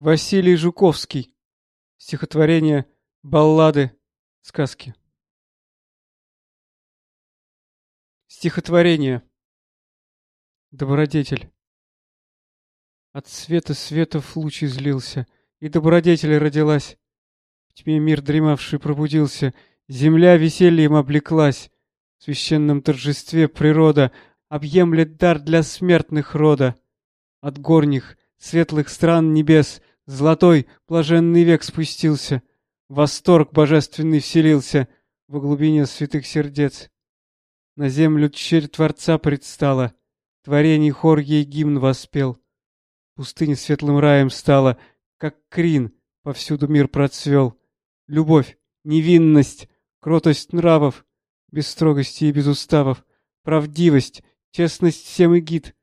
Василий Жуковский. Стихотворение, баллады, сказки. Стихотворение. Добродетель. От света светов луч излился, и добродетель родилась. В тьме мир дремавший пробудился, земля весельем облеклась. В священном торжестве природа объемлет дар для смертных рода. От горних, светлых стран небес Золотой, блаженный век спустился, Восторг божественный вселился Во глубине святых сердец. На землю черь Творца предстала, Творений хор ей гимн воспел. Пустыня светлым раем стала, Как крин повсюду мир процвел. Любовь, невинность, кротость нравов, Без строгости и без уставов, Правдивость, честность всем и гид.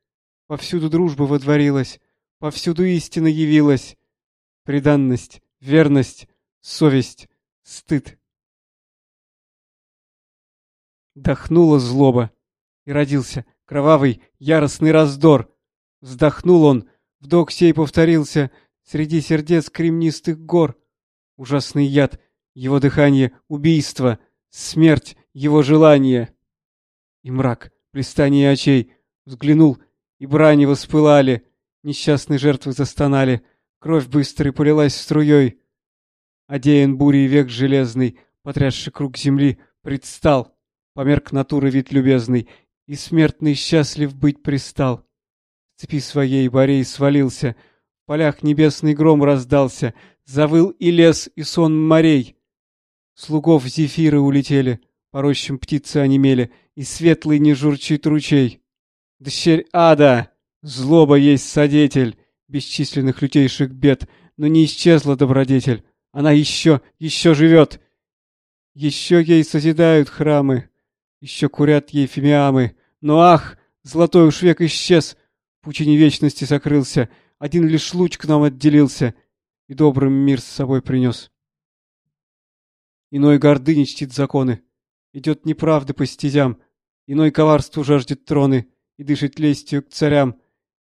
Повсюду дружба водворилась, Повсюду истина явилась преданность, верность, совесть, стыд. Дохнула злоба, и родился кровавый, яростный раздор. Вздохнул он, вдох сей повторился среди сердец кремнистых гор. Ужасный яд, его дыхание — убийство, смерть — его желание. И мрак, блистание очей, взглянул, и брани воспылали, несчастные жертвы застонали — Кровь быстрой полилась струей. Одеян бурей век железный, потрясший круг земли, предстал. Померк натуры вид любезный, и смертный счастлив быть пристал. С цепи своей Борей свалился, в полях небесный гром раздался, завыл и лес, и сон морей. Слугов зефиры улетели, по рощам птицы онемели, и светлый не журчит ручей. Дщерь ада, злоба есть содетель, бесчисленных лютейших бед, но не исчезла добродетель. Она еще, еще живет. Еще ей созидают храмы, еще курят ей фимиамы. Но ах, золотой уж век исчез, пучине вечности сокрылся, один лишь луч к нам отделился и добрым мир с собой принес. Иной гордыни чтит законы, идет неправды по стезям, иной коварству жаждет троны и дышит лестью к царям,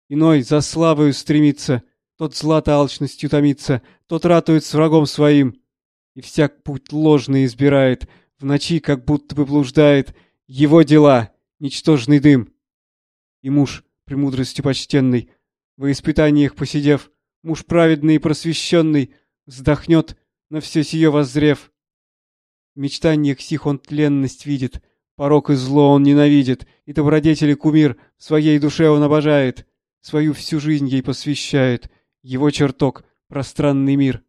Иной за славою стремится, тот злато алчностью томится, тот ратует с врагом своим. И всяк путь ложный избирает, в ночи как будто бы блуждает, его дела — ничтожный дым. И муж, премудростью почтенный, во испытаниях посидев, муж праведный и просвещенный, вздохнет, на все сие воззрев. В мечтаниях сих он тленность видит, порок и зло он ненавидит, и добродетели кумир в своей душе он обожает свою всю жизнь ей посвящает, его чертог, пространный мир.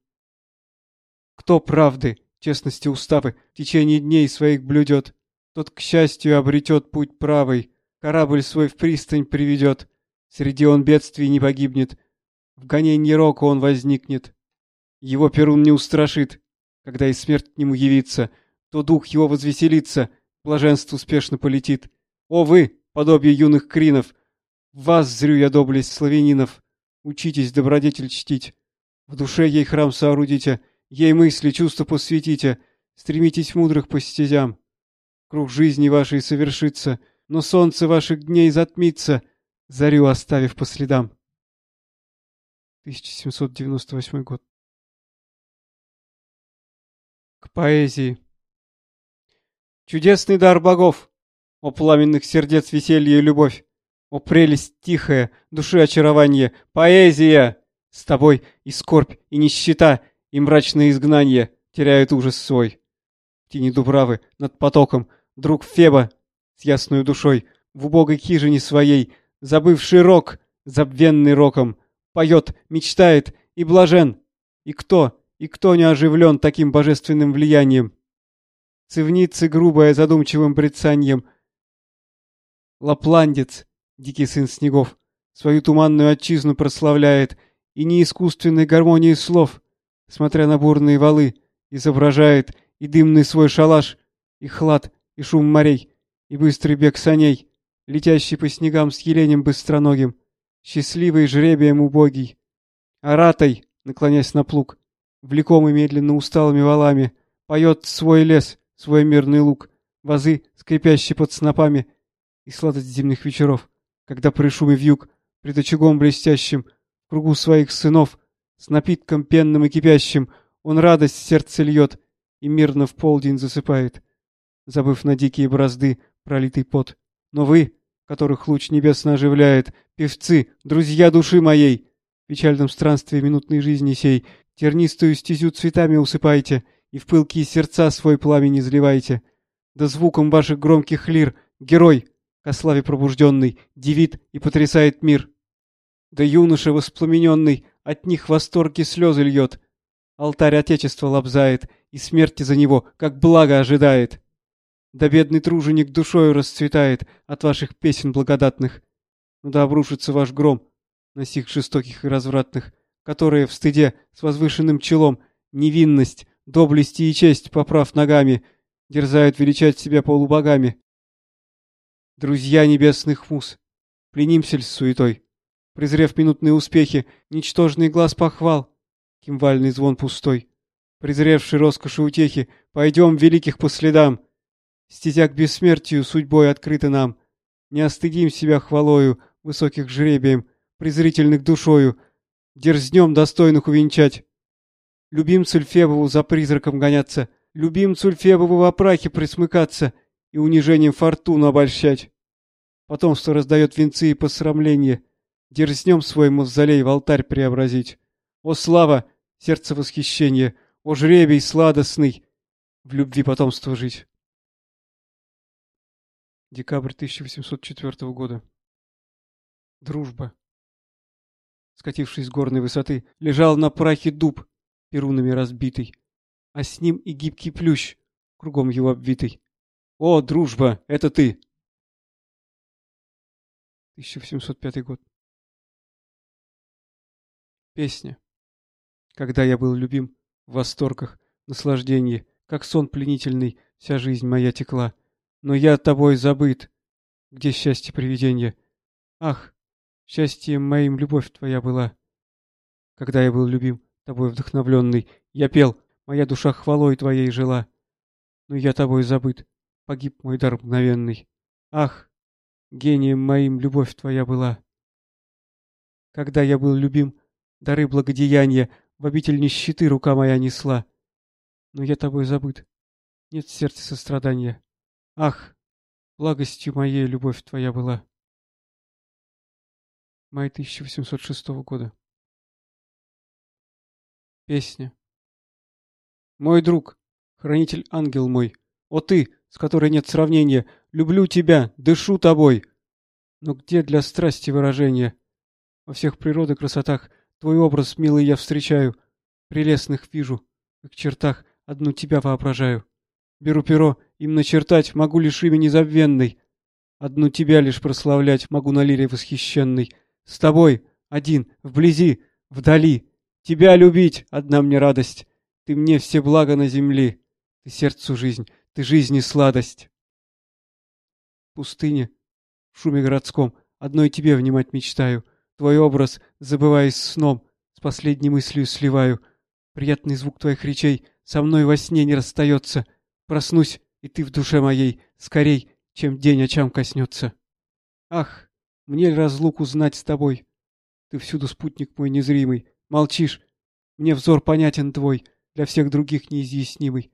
Кто правды, честности уставы в течение дней своих блюдет, тот, к счастью, обретет путь правый, корабль свой в пристань приведет, среди он бедствий не погибнет, в гоненье рока он возникнет. Его Перун не устрашит, когда и смерть к нему явится, то дух его возвеселится, блаженство успешно полетит. О вы, подобие юных кринов, вас зрю я доблесть славянинов. Учитесь добродетель чтить. В душе ей храм соорудите, ей мысли, чувства посвятите. Стремитесь мудрых по стезям. Круг жизни вашей совершится, но солнце ваших дней затмится, зарю оставив по следам. 1798 год. К поэзии. Чудесный дар богов, о пламенных сердец веселье и любовь! О, прелесть тихая, души очарование, поэзия! С тобой и скорбь, и нищета, и мрачное изгнание теряют ужас свой. В тени Дубравы, над потоком, друг Феба с ясной душой, в убогой хижине своей, забывший рок, забвенный роком, поет, мечтает и блажен. И кто, и кто не оживлен таким божественным влиянием? Цивницы грубая задумчивым брецаньем. Лапландец, дикий сын снегов, свою туманную отчизну прославляет, и не искусственной гармонией слов, смотря на бурные валы, изображает и дымный свой шалаш, и хлад, и шум морей, и быстрый бег саней, летящий по снегам с еленем быстроногим, счастливый жребием убогий. Аратой, наклонясь на плуг, влекомый медленно усталыми валами, поет свой лес, свой мирный луг, вазы, скрипящие под снопами, и сладость зимних вечеров когда при шуме вьюг, пред очагом блестящим, в кругу своих сынов, С напитком пенным и кипящим он радость в сердце льет и мирно в полдень засыпает, забыв на дикие бразды пролитый пот. Но вы, которых луч небесно оживляет, певцы, друзья души моей, в печальном странстве минутной жизни сей, тернистую стезю цветами усыпайте и в пылкие сердца свой пламень изливайте. Да звуком ваших громких лир герой, ко славе пробужденный, дивит и потрясает мир. Да юноша воспламененный от них восторги слезы льет, алтарь Отечества лобзает и смерти за него, как благо ожидает. Да бедный труженик душою расцветает от ваших песен благодатных. Ну да обрушится ваш гром на сих жестоких и развратных, которые в стыде с возвышенным челом невинность, доблесть и честь, поправ ногами, дерзают величать себя полубогами. Друзья небесных муз, пленимся с суетой, презрев минутные успехи, ничтожный глаз похвал, кимвальный звон пустой. Презревший роскоши утехи, пойдем великих по следам, Стезя к бессмертию судьбой открыта нам. Не остыдим себя хвалою, высоких жребием, презрительных душою, дерзнем достойных увенчать. Любим Цульфебову за призраком гоняться, любим Цульфебову в опрахе присмыкаться и унижением фортуну обольщать. Потомство раздает венцы и посрамления, дерзнем свой мавзолей в алтарь преобразить. О слава, сердце восхищения, о жребий сладостный, в любви потомство жить. Декабрь 1804 года. Дружба. Скатившись с горной высоты, лежал на прахе дуб, перунами разбитый, а с ним и гибкий плющ, кругом его обвитый. О, дружба, это ты! 1705 год. Песня. Когда я был любим, в восторгах, наслаждении, как сон пленительный, вся жизнь моя текла. Но я тобой забыт. Где счастье привиденья? Ах, счастьем моим любовь твоя была. Когда я был любим, тобой вдохновленный, я пел, моя душа хвалой твоей жила. Но я тобой забыт, погиб мой дар мгновенный. Ах, гением моим любовь твоя была. Когда я был любим, дары благодеяния в обитель нищеты рука моя несла. Но я тобой забыт, нет в сердце сострадания. Ах, благостью моей любовь твоя была. Май 1806 года. Песня. Мой друг, хранитель ангел мой, о ты, с которой нет сравнения, люблю тебя, дышу тобой. Но где для страсти выражения? Во всех природы красотах твой образ, милый, я встречаю, прелестных вижу, как чертах одну тебя воображаю. Беру перо, им начертать могу лишь имя незабвенной. Одну тебя лишь прославлять могу на лире восхищенной. С тобой, один, вблизи, вдали. Тебя любить — одна мне радость. Ты мне все блага на земле. Ты сердцу жизнь, ты жизни сладость. Пустыня, в шуме городском, одной тебе внимать мечтаю. Твой образ, забываясь сном, с последней мыслью сливаю. Приятный звук твоих речей со мной во сне не расстается — Проснусь, и ты в душе моей, скорей, чем день очам коснется. Ах, мне ли разлуку знать с тобой? Ты всюду спутник мой незримый, молчишь. Мне взор понятен твой, для всех других неизъяснимый.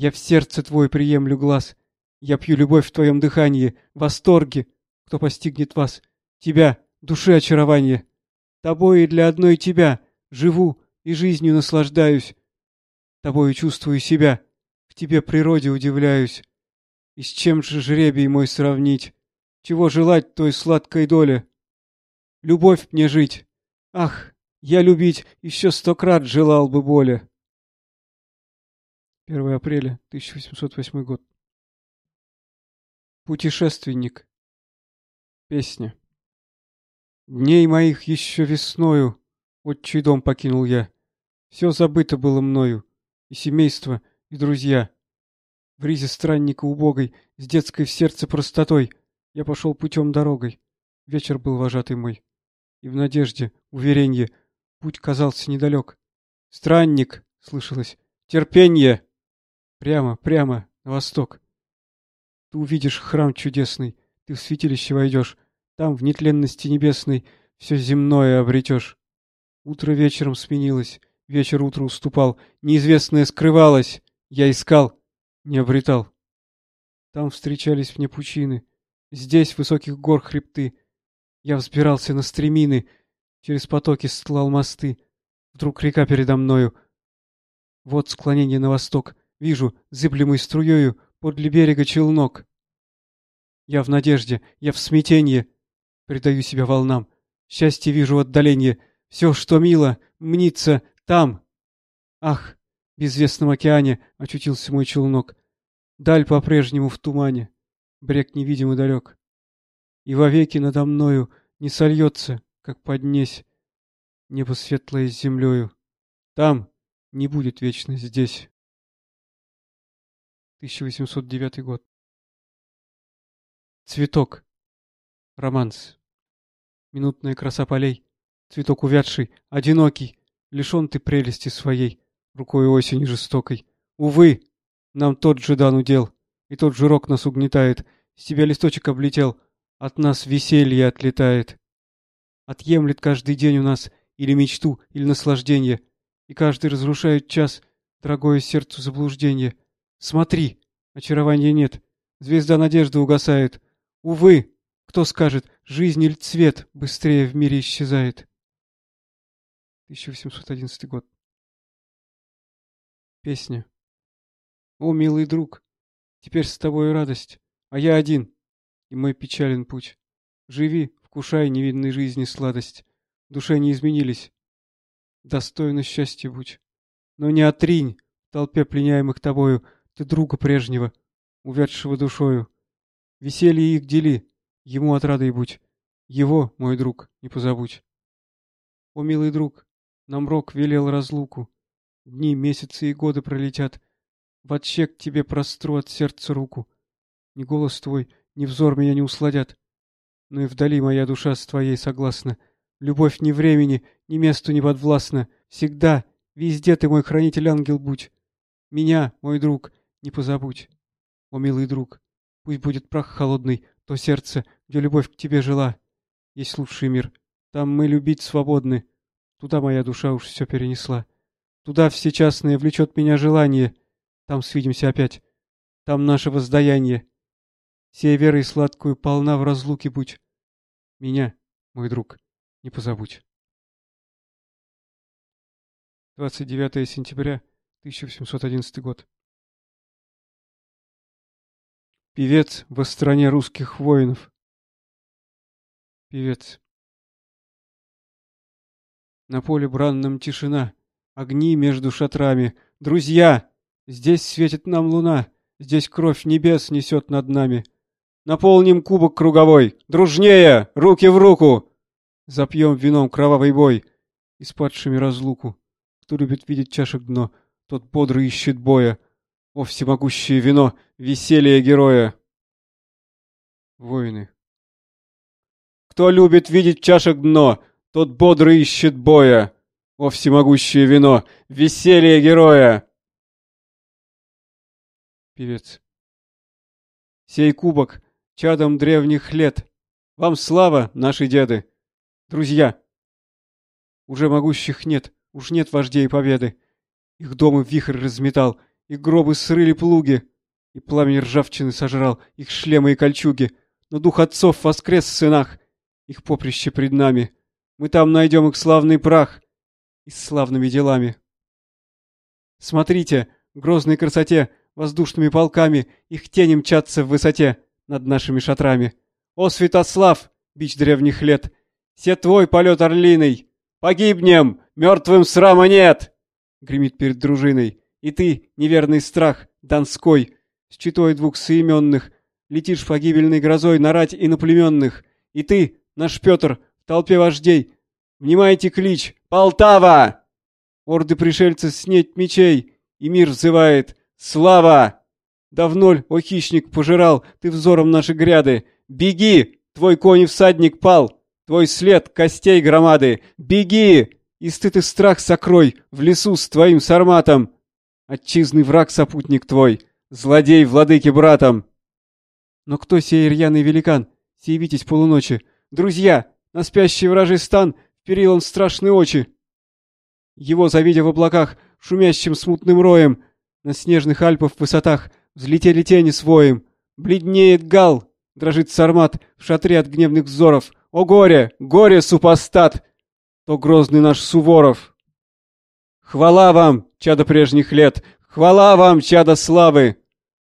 Я в сердце твой приемлю глаз. Я пью любовь в твоем дыхании, восторге, кто постигнет вас. Тебя, души очарование. Тобой и для одной тебя живу и жизнью наслаждаюсь. Тобою чувствую себя тебе природе удивляюсь. И с чем же жребий мой сравнить? Чего желать той сладкой доле? Любовь мне жить. Ах, я любить еще сто крат желал бы более. 1 апреля 1808 год. Путешественник. Песня. Дней моих еще весною отчий дом покинул я. Все забыто было мною, и семейство, и друзья. В ризе странника убогой, с детской в сердце простотой, я пошел путем дорогой. Вечер был вожатый мой. И в надежде, уверенье, путь казался недалек. «Странник!» — слышалось. «Терпенье!» Прямо, прямо, на восток. Ты увидишь храм чудесный, ты в святилище войдешь, там, в нетленности небесной, все земное обретешь. Утро вечером сменилось, вечер утру уступал, неизвестное скрывалось. Я искал, не обретал. Там встречались мне пучины, здесь высоких гор хребты. Я взбирался на стремины, через потоки стлал мосты. Вдруг река передо мною. Вот склонение на восток. Вижу, зыблемой струею, подле берега челнок. Я в надежде, я в смятенье. Предаю себя волнам. Счастье вижу в отдалении. Все, что мило, мнится там. Ах, в безвестном океане очутился мой челнок. Даль по-прежнему в тумане. Брег невидимый далек. И вовеки надо мною не сольется, как поднесь, небо светлое с землею. Там не будет вечно здесь. 1809 год. Цветок. Романс. Минутная краса полей. Цветок увядший, одинокий, лишен ты прелести своей, рукой осени жестокой. Увы, нам тот же дан удел, и тот же рок нас угнетает. С тебя листочек облетел, от нас веселье отлетает. Отъемлет каждый день у нас или мечту, или наслаждение, и каждый разрушает час, дорогое сердцу заблуждение. Смотри, очарования нет, звезда надежды угасает. Увы, кто скажет, жизнь или цвет быстрее в мире исчезает. 1811 год. Песня. О, милый друг, теперь с тобой радость, а я один, и мой печален путь. Живи, вкушай невидной жизни сладость, душе не изменились. Достойно счастья будь. Но не отринь, в толпе пленяемых тобою, ты друга прежнего, увядшего душою. Веселье их дели, ему отрадой будь, его, мой друг, не позабудь. О, милый друг, нам рок велел разлуку. Дни, месяцы и годы пролетят. В отчек тебе простру от сердца руку. Ни голос твой, ни взор меня не усладят. Но и вдали моя душа с твоей согласна. Любовь ни времени, ни месту не подвластна. Всегда, везде ты мой хранитель-ангел будь. Меня, мой друг, не позабудь. О, милый друг, пусть будет прах холодный, то сердце, где любовь к тебе жила. Есть лучший мир, там мы любить свободны. Туда моя душа уж все перенесла. Туда все частное влечет меня желание. Там свидимся опять. Там наше воздаяние. Сей верой сладкую полна в разлуке будь. Меня, мой друг, не позабудь. 29 сентября 1811 год. Певец во стране русских воинов. Певец. На поле бранном тишина, огни между шатрами. Друзья! Здесь светит нам луна, здесь кровь небес несет над нами. Наполним кубок круговой, дружнее, руки в руку! Запьем вином кровавый бой и с падшими разлуку. Кто любит видеть чашек дно, тот бодро ищет боя. О, всемогущее вино, веселье героя! Воины. Кто любит видеть чашек дно, тот бодро ищет боя. О, всемогущее вино! Веселье героя! Певец. Сей кубок чадом древних лет. Вам слава, наши деды! Друзья! Уже могущих нет, уж нет вождей победы. Их дома вихрь разметал, их гробы срыли плуги, и пламень ржавчины сожрал их шлемы и кольчуги. Но дух отцов воскрес в сынах, их поприще пред нами — мы там найдем их славный прах и с славными делами. Смотрите, в грозной красоте, воздушными полками их тени мчатся в высоте над нашими шатрами. О, Святослав, бич древних лет, все твой полет орлиный! Погибнем, мертвым срама нет! Гремит перед дружиной. И ты, неверный страх, Донской, с читой двух соименных, летишь погибельной грозой на рать иноплеменных. И ты, наш Петр, толпе вождей. Внимайте клич! Полтава! Орды пришельцев снять мечей, и мир взывает «Слава!» Давно ль, о хищник, пожирал ты взором наши гряды? Беги! Твой конь и всадник пал! Твой след костей громады! Беги! И стыд и страх сокрой в лесу с твоим сарматом! Отчизный враг сопутник твой, злодей владыки братом! Но кто сей рьяный великан, сей полуночи? Друзья, на спящий вражий стан вперил он страшные очи. Его завидя в облаках, шумящим смутным роем, на снежных Альпов высотах взлетели тени своим. Бледнеет гал, дрожит сармат в шатре от гневных взоров. О горе, горе, супостат! То грозный наш Суворов. Хвала вам, чадо прежних лет! Хвала вам, чадо славы!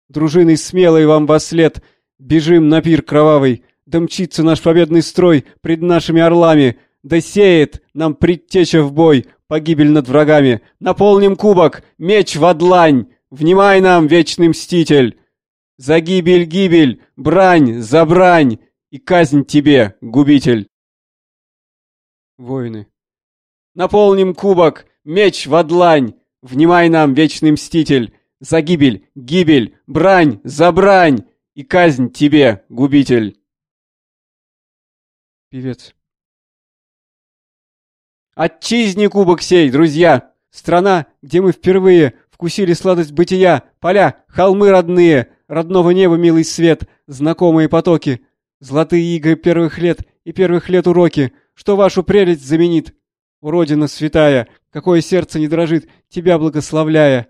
Дружиной смелой вам во след Бежим на пир кровавый, да мчится наш победный строй пред нашими орлами, да сеет нам предтеча в бой, погибель над врагами. Наполним кубок, меч в длань, внимай нам, вечный мститель! За гибель гибель, брань за брань, и казнь тебе, губитель. Воины. Наполним кубок, меч в длань, внимай нам, вечный мститель! За гибель, гибель, брань за брань, и казнь тебе, губитель. Певец. Отчизни кубок сей, друзья! Страна, где мы впервые вкусили сладость бытия, поля, холмы родные, родного неба милый свет, знакомые потоки, золотые игры первых лет и первых лет уроки, что вашу прелесть заменит. Родина святая, какое сердце не дрожит, тебя благословляя.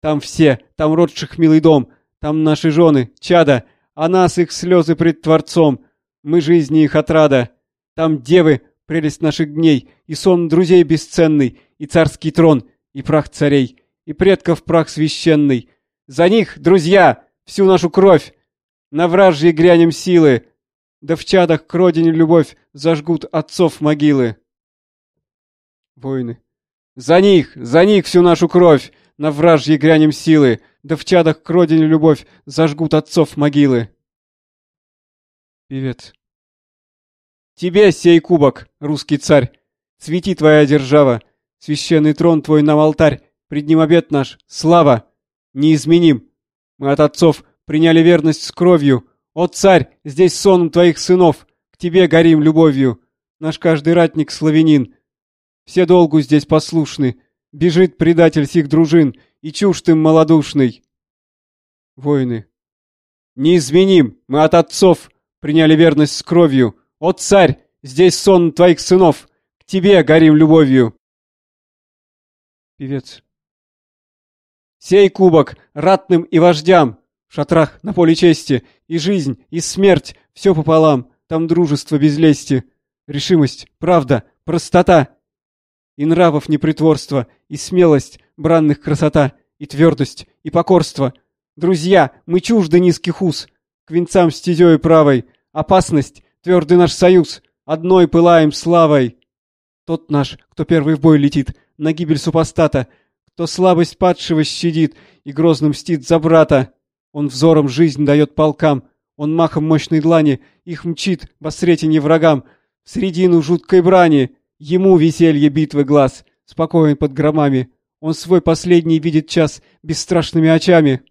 Там все, там родших милый дом, там наши жены, чада, а нас их слезы пред Творцом. Мы жизни их отрада. Там девы, прелесть наших дней, и сон друзей бесценный, и царский трон, и прах царей, и предков прах священный. За них, друзья, всю нашу кровь, на вражьи грянем силы, да в чадах к родине любовь зажгут отцов могилы. Воины. За них, за них всю нашу кровь, на вражьи грянем силы, да в чадах к родине любовь зажгут отцов могилы. Певец. Тебе сей кубок, русский царь, цвети твоя держава, священный трон твой нам алтарь, пред обет наш, слава, неизменим. Мы от отцов приняли верность с кровью. О, царь, здесь сон твоих сынов, к тебе горим любовью. Наш каждый ратник славянин. Все долгу здесь послушны, Бежит предатель сих дружин, и чушь ты малодушный. Воины. Неизменим, мы от отцов приняли верность с кровью. О, царь, здесь сон твоих сынов, к тебе горим любовью. Певец. Сей кубок ратным и вождям, в шатрах на поле чести, и жизнь, и смерть, все пополам, там дружество без лести, решимость, правда, простота, и нравов непритворство, и смелость, бранных красота, и твердость, и покорство. Друзья, мы чужды низких уз, к венцам стезёю правой, опасность, твердый наш союз, одной пылаем славой. Тот наш, кто первый в бой летит, на гибель супостата, кто слабость падшего щадит и грозно мстит за брата. Он взором жизнь дает полкам, он махом мощной длани их мчит во сретенье врагам, в средину жуткой брани. Ему веселье битвы глаз, спокоен под громами. Он свой последний видит час бесстрашными очами.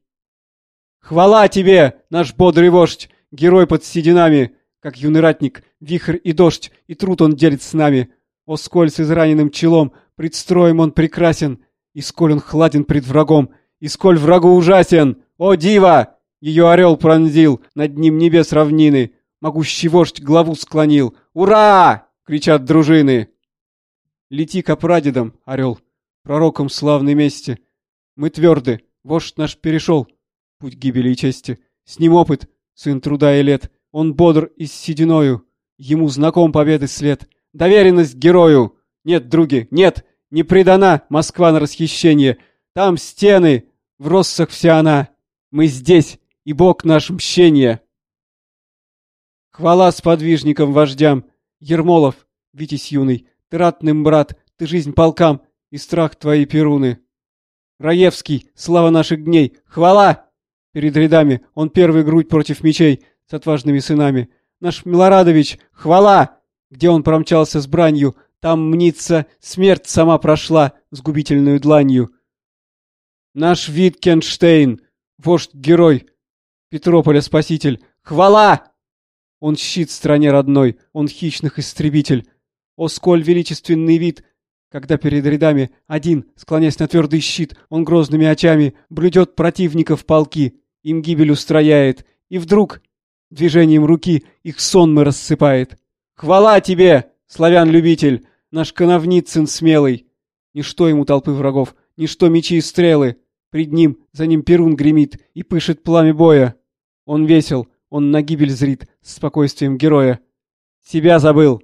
Хвала тебе, наш бодрый вождь, герой под сединами, как юный ратник, вихрь и дождь, и труд он делит с нами. О, сколь с израненным челом, пред строем он прекрасен, и сколь он хладен пред врагом, и сколь врагу ужасен. О, дива! Ее орел пронзил, над ним небес равнины, могущий вождь главу склонил. «Ура!» — кричат дружины. Лети к прадедам, орел, пророком славной мести. Мы тверды, вождь наш перешел, путь гибели и чести. С ним опыт, сын труда и лет, он бодр и с сединою. Ему знаком победы след. Доверенность герою! Нет, други, нет, не предана Москва на расхищение. Там стены, в россах вся она. Мы здесь, и Бог наш мщение. Хвала сподвижникам вождям, Ермолов, Витязь юный, ты ратным, брат, ты жизнь полкам и страх твои перуны. Раевский, слава наших дней, хвала! Перед рядами он первый грудь против мечей с отважными сынами. Наш Милорадович, хвала! Где он промчался с бранью, там, мнится, смерть сама прошла с губительную дланью. Наш Виткенштейн, вождь-герой, Петрополя спаситель, хвала! Он щит стране родной, он хищных истребитель, о, сколь величественный вид! Когда перед рядами один, склонясь на твердый щит, он грозными очами блюдет противников полки, им гибель устрояет, и вдруг движением руки их сонмы рассыпает. Хвала тебе, славян-любитель, наш коновницын смелый! Ничто ему толпы врагов, ничто мечи и стрелы. Пред ним, за ним Перун гремит и пышет пламя боя. Он весел, он на гибель зрит с спокойствием героя. Себя забыл.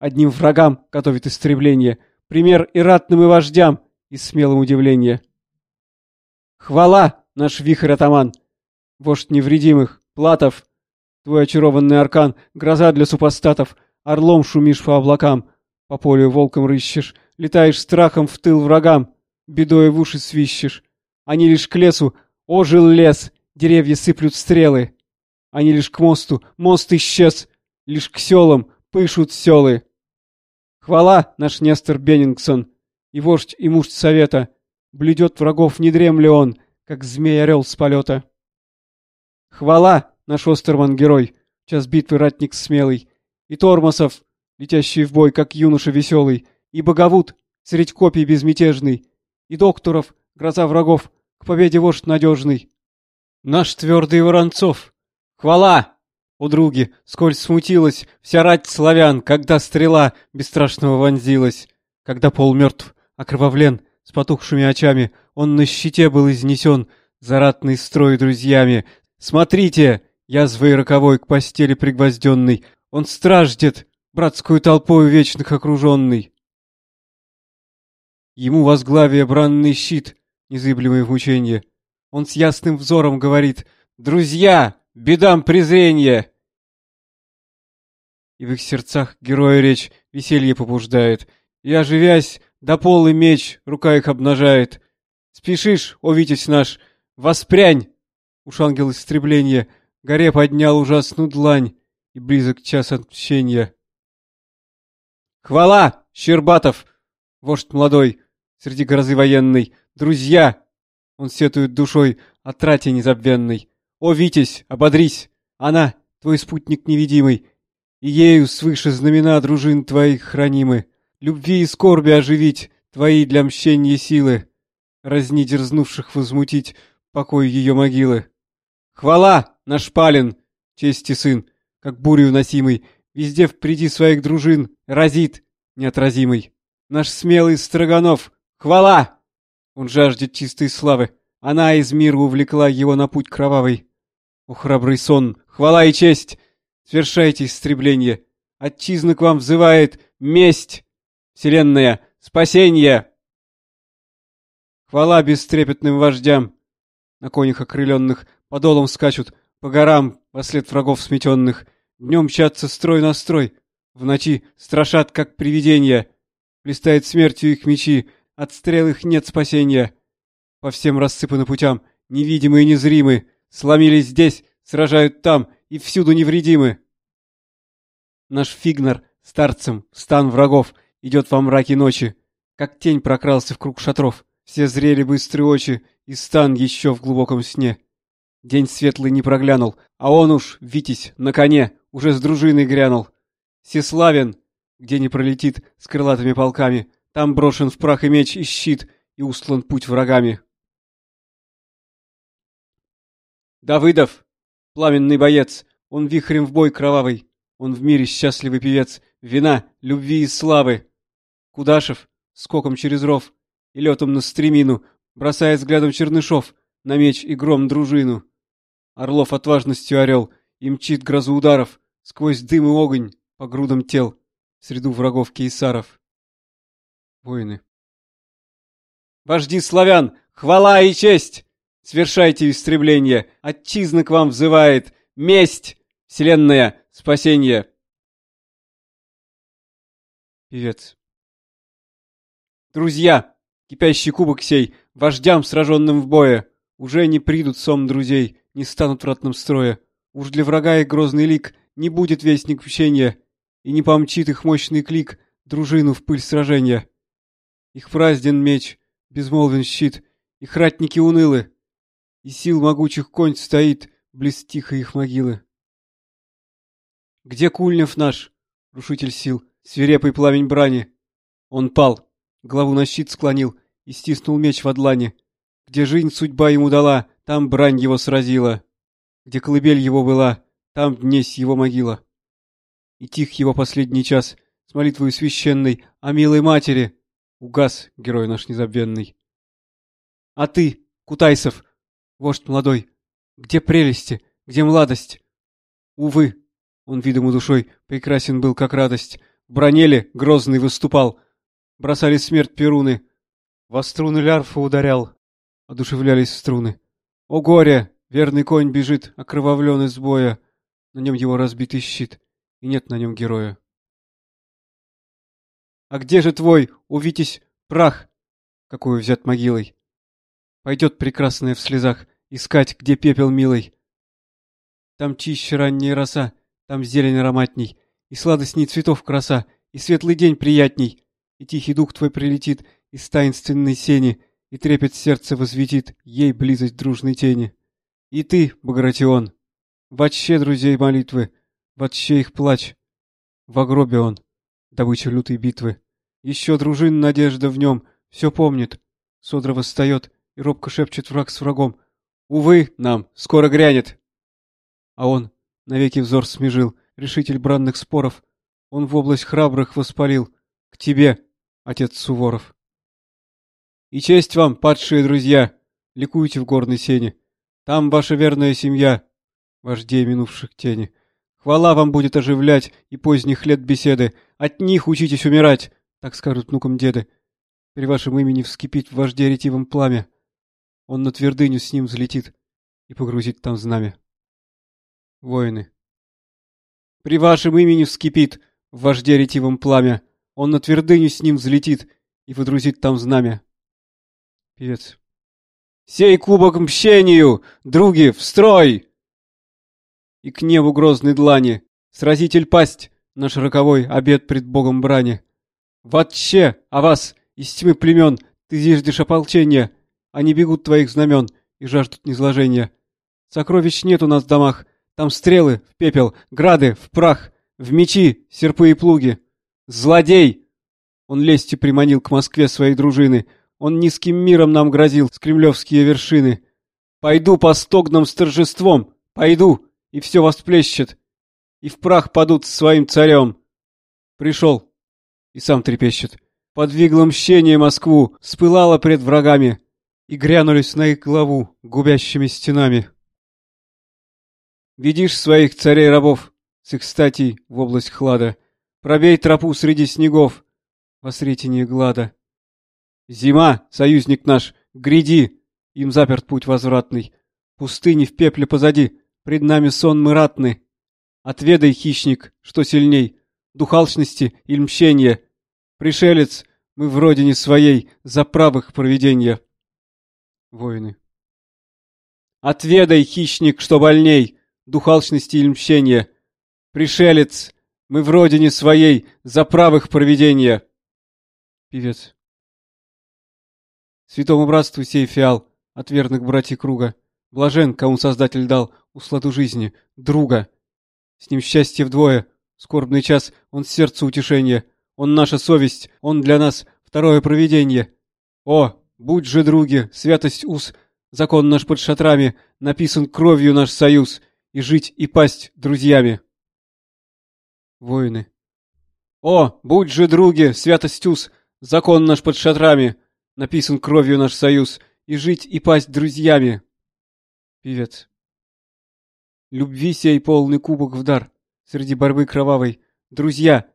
Одним врагам готовит истребление. Пример и ратным, и вождям, и смелым удивление. Хвала, наш вихрь-атаман! Вождь невредимых, Платов! Твой очарованный аркан, гроза для супостатов, Орлом шумишь по облакам, по полю волком рыщешь, Летаешь страхом в тыл врагам, бедой в уши свищешь. Они лишь к лесу, ожил лес, деревья сыплют стрелы. Они лишь к мосту, мост исчез, лишь к селам пышут селы. Хвала, наш Нестор Беннингсон, и вождь, и муж совета, блюдет врагов не дремли он, как змей-орел с полета. Хвала, наш Остерман-герой, час битвы ратник смелый, и Тормосов, летящий в бой, как юноша веселый, и Боговут, средь копий безмятежный, и Докторов, гроза врагов, к победе вождь надежный. Наш твердый Воронцов, хвала! У други, сколь смутилась вся рать славян, когда стрела бесстрашного вонзилась, когда пол мертв, окровавлен, с потухшими очами, он на щите был изнесен, за ратный строй друзьями. Смотрите, язвой роковой к постели пригвозденный, он страждет, братскую толпою вечных окруженный. Ему возглавие бранный щит, незыблемое в мученье. Он с ясным взором говорит «Друзья, бедам презренье!» И в их сердцах героя речь веселье побуждает. И, оживясь, до полы меч рука их обнажает. Спешишь, о Витязь наш, воспрянь! Уж ангел истребления горе поднял ужасную длань, и близок час отмщения. Хвала, Щербатов, вождь молодой, среди грозы военной, друзья! Он сетует душой о трате незабвенной. О, Витязь, ободрись! Она, твой спутник невидимый, и ею свыше знамена дружин твоих хранимы. Любви и скорби оживить твои для мщения силы, разни дерзнувших возмутить покой ее могилы. Хвала, наш Палин, чести сын, как бурю носимый, везде впреди своих дружин разит неотразимый. Наш смелый Строганов, хвала! Он жаждет чистой славы, она из мира увлекла его на путь кровавый. О, храбрый сон, хвала и честь! Свершайте истребление! Отчизна к вам взывает месть! Вселенная, спасение! Хвала бестрепетным вождям! На конях окрыленных подолом скачут, по горам, во след врагов сметенных. Днем мчатся строй на строй, в ночи страшат, как привидения. Блистает смертью их мечи, от стрел их нет спасения. По всем рассыпаны путям, невидимые и незримы, сломились здесь, сражают там и всюду невредимы. Наш Фигнер, старцем, стан врагов, идет во мраке ночи, как тень прокрался в круг шатров. Все зрели быстрые очи, и стан еще в глубоком сне. День светлый не проглянул, а он уж, Витязь, на коне, уже с дружиной грянул. Всеславен, где не пролетит с крылатыми полками, там брошен в прах и меч и щит, и устлан путь врагами. Давыдов, пламенный боец, он вихрем в бой кровавый, он в мире счастливый певец, вина, любви и славы. Кудашев, скоком через ров и летом на стремину, бросает взглядом Чернышов на меч и гром дружину. Орлов отважностью орел и мчит грозу ударов сквозь дым и огонь по грудам тел в среду врагов кейсаров. Воины. Вожди славян, хвала и честь! Свершайте истребление, отчизна к вам взывает, месть, вселенная, спасение. Певец. Друзья, кипящий кубок сей, вождям, сраженным в бое, уже не придут сом друзей, не станут в ратном строе. Уж для врага и грозный лик не будет вестник мщения, и не помчит их мощный клик дружину в пыль сражения. Их празден меч, безмолвен щит, их ратники унылы, и сил могучих конь стоит близ тихой их могилы. Где Кульнев наш, рушитель сил, свирепый пламень брани? Он пал, главу на щит склонил и стиснул меч в длани. Где жизнь судьба ему дала, там брань его сразила. Где колыбель его была, там днесь его могила. И тих его последний час с молитвой священной о милой матери, угас герой наш незабвенный. А ты, Кутайсов, вождь молодой, где прелести, где младость? Увы, он видом и душой прекрасен был, как радость. В бронеле грозный выступал. Бросали смерть перуны. Во струны лярфа ударял. Одушевлялись струны. О горе! Верный конь бежит, окровавленный с боя. На нем его разбитый щит, и нет на нем героя. А где же твой, увитесь, прах, какой взят могилой? Пойдет прекрасная в слезах искать, где пепел милый. Там чище ранняя роса, там зелень ароматней, и сладостней цветов краса, и светлый день приятней, и тихий дух твой прилетит из таинственной сени, и трепет сердце возведит ей близость дружной тени. И ты, Багратион, в отще друзей молитвы, в отще их плач, в гробе он, добыча лютой битвы. Еще дружин надежда в нем, все помнит. Содра восстает и робко шепчет враг с врагом. Увы, нам, скоро грянет. А он навеки взор смежил, решитель бранных споров. Он в область храбрых воспалил. К тебе, отец Суворов. И честь вам, падшие друзья, ликуйте в горной сене. Там ваша верная семья, вождей минувших тени. Хвала вам будет оживлять и поздних лет беседы. От них учитесь умирать, так скажут внукам деды. При вашем имени вскипит в вожде ретивом пламя. Он на твердыню с ним взлетит и погрузит там знамя. Воины. При вашем имени вскипит в вожде ретивом пламя. Он на твердыню с ним взлетит и водрузит там знамя. Певец. Сей кубок мщению, други, в строй! И к небу грозной длани, сразитель пасть, наш роковой обед пред Богом брани. В отче, а вас, из тьмы племен, ты зиждешь ополчение, они бегут твоих знамен и жаждут низложения. Сокровищ нет у нас в домах, там стрелы в пепел, грады в прах, в мечи, серпы и плуги. Злодей! Он лестью приманил к Москве своей дружины, он низким миром нам грозил с кремлевские вершины. Пойду по стогнам с торжеством, пойду, и все восплещет, и в прах падут с своим царем. Пришел, и сам трепещет. Подвигло мщение Москву, спылало пред врагами, и грянулись на их главу губящими стенами. Видишь своих царей-рабов с их статей в область хлада, пробей тропу среди снегов во сретении глада. Зима, союзник наш, гряди, им заперт путь возвратный. Пустыни в пепле позади, пред нами сон мы ратны. Отведай, хищник, что сильней, дух алчности или мщения. Пришелец, мы в родине своей, за правых проведения. Воины. Отведай, хищник, что больней, дух алчности или мщения. Пришелец, мы в родине своей, за правых проведения. Певец. Святому братству сей фиал, от верных братьев круга. Блажен, кому Создатель дал усладу жизни, друга. С ним счастье вдвое, скорбный час, он сердцу утешение. Он наша совесть, он для нас второе провидение. О, будь же, други, святость уз, закон наш под шатрами, написан кровью наш союз, и жить и пасть друзьями. Воины. О, будь же, други, святость уз, закон наш под шатрами, Написан кровью наш союз, и жить и пасть друзьями. Певец. Любви сей полный кубок в дар, среди борьбы кровавой. Друзья,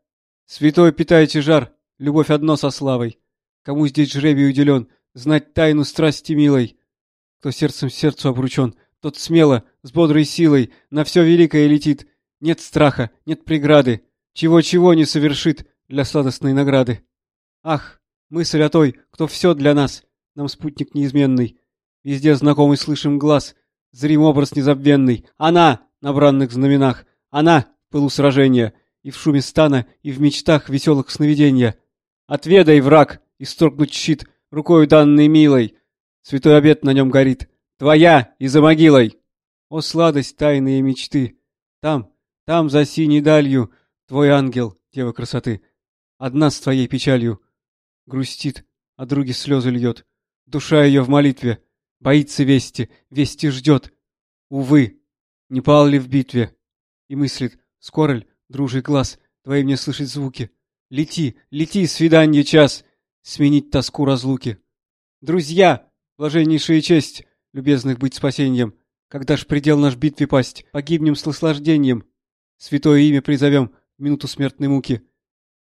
святой питайте жар, любовь одно со славой. Кому здесь жребий уделен, знать тайну страсти милой. Кто сердцем сердцу обручен, тот смело, с бодрой силой, на все великое летит. Нет страха, нет преграды, чего-чего не совершит для сладостной награды. Ах, Мысль о той, кто все для нас, нам спутник неизменный. Везде знакомый слышим глаз, зрим образ незабвенный. Она на бранных знаменах, она в пылу сражения, и в шуме стана, и в мечтах веселых сновидения. Отведай, враг, исторгнуть щит, рукою данной милой. Святой обед на нем горит, твоя и за могилой. О, сладость тайные мечты! Там, там, за синей далью, твой ангел, дева красоты, одна с твоей печалью. Грустит, а други слезы льет. Душа ее в молитве. Боится вести, вести ждет. Увы, не пал ли в битве? И мыслит, скоро ль, дружий глаз, твои мне слышать звуки? Лети, лети, свиданье час. Сменить тоску разлуки. Друзья, блаженнейшая честь, любезных быть спасением, когда ж предел наш битве пасть, погибнем с наслаждением, святое имя призовем в минуту смертной муки.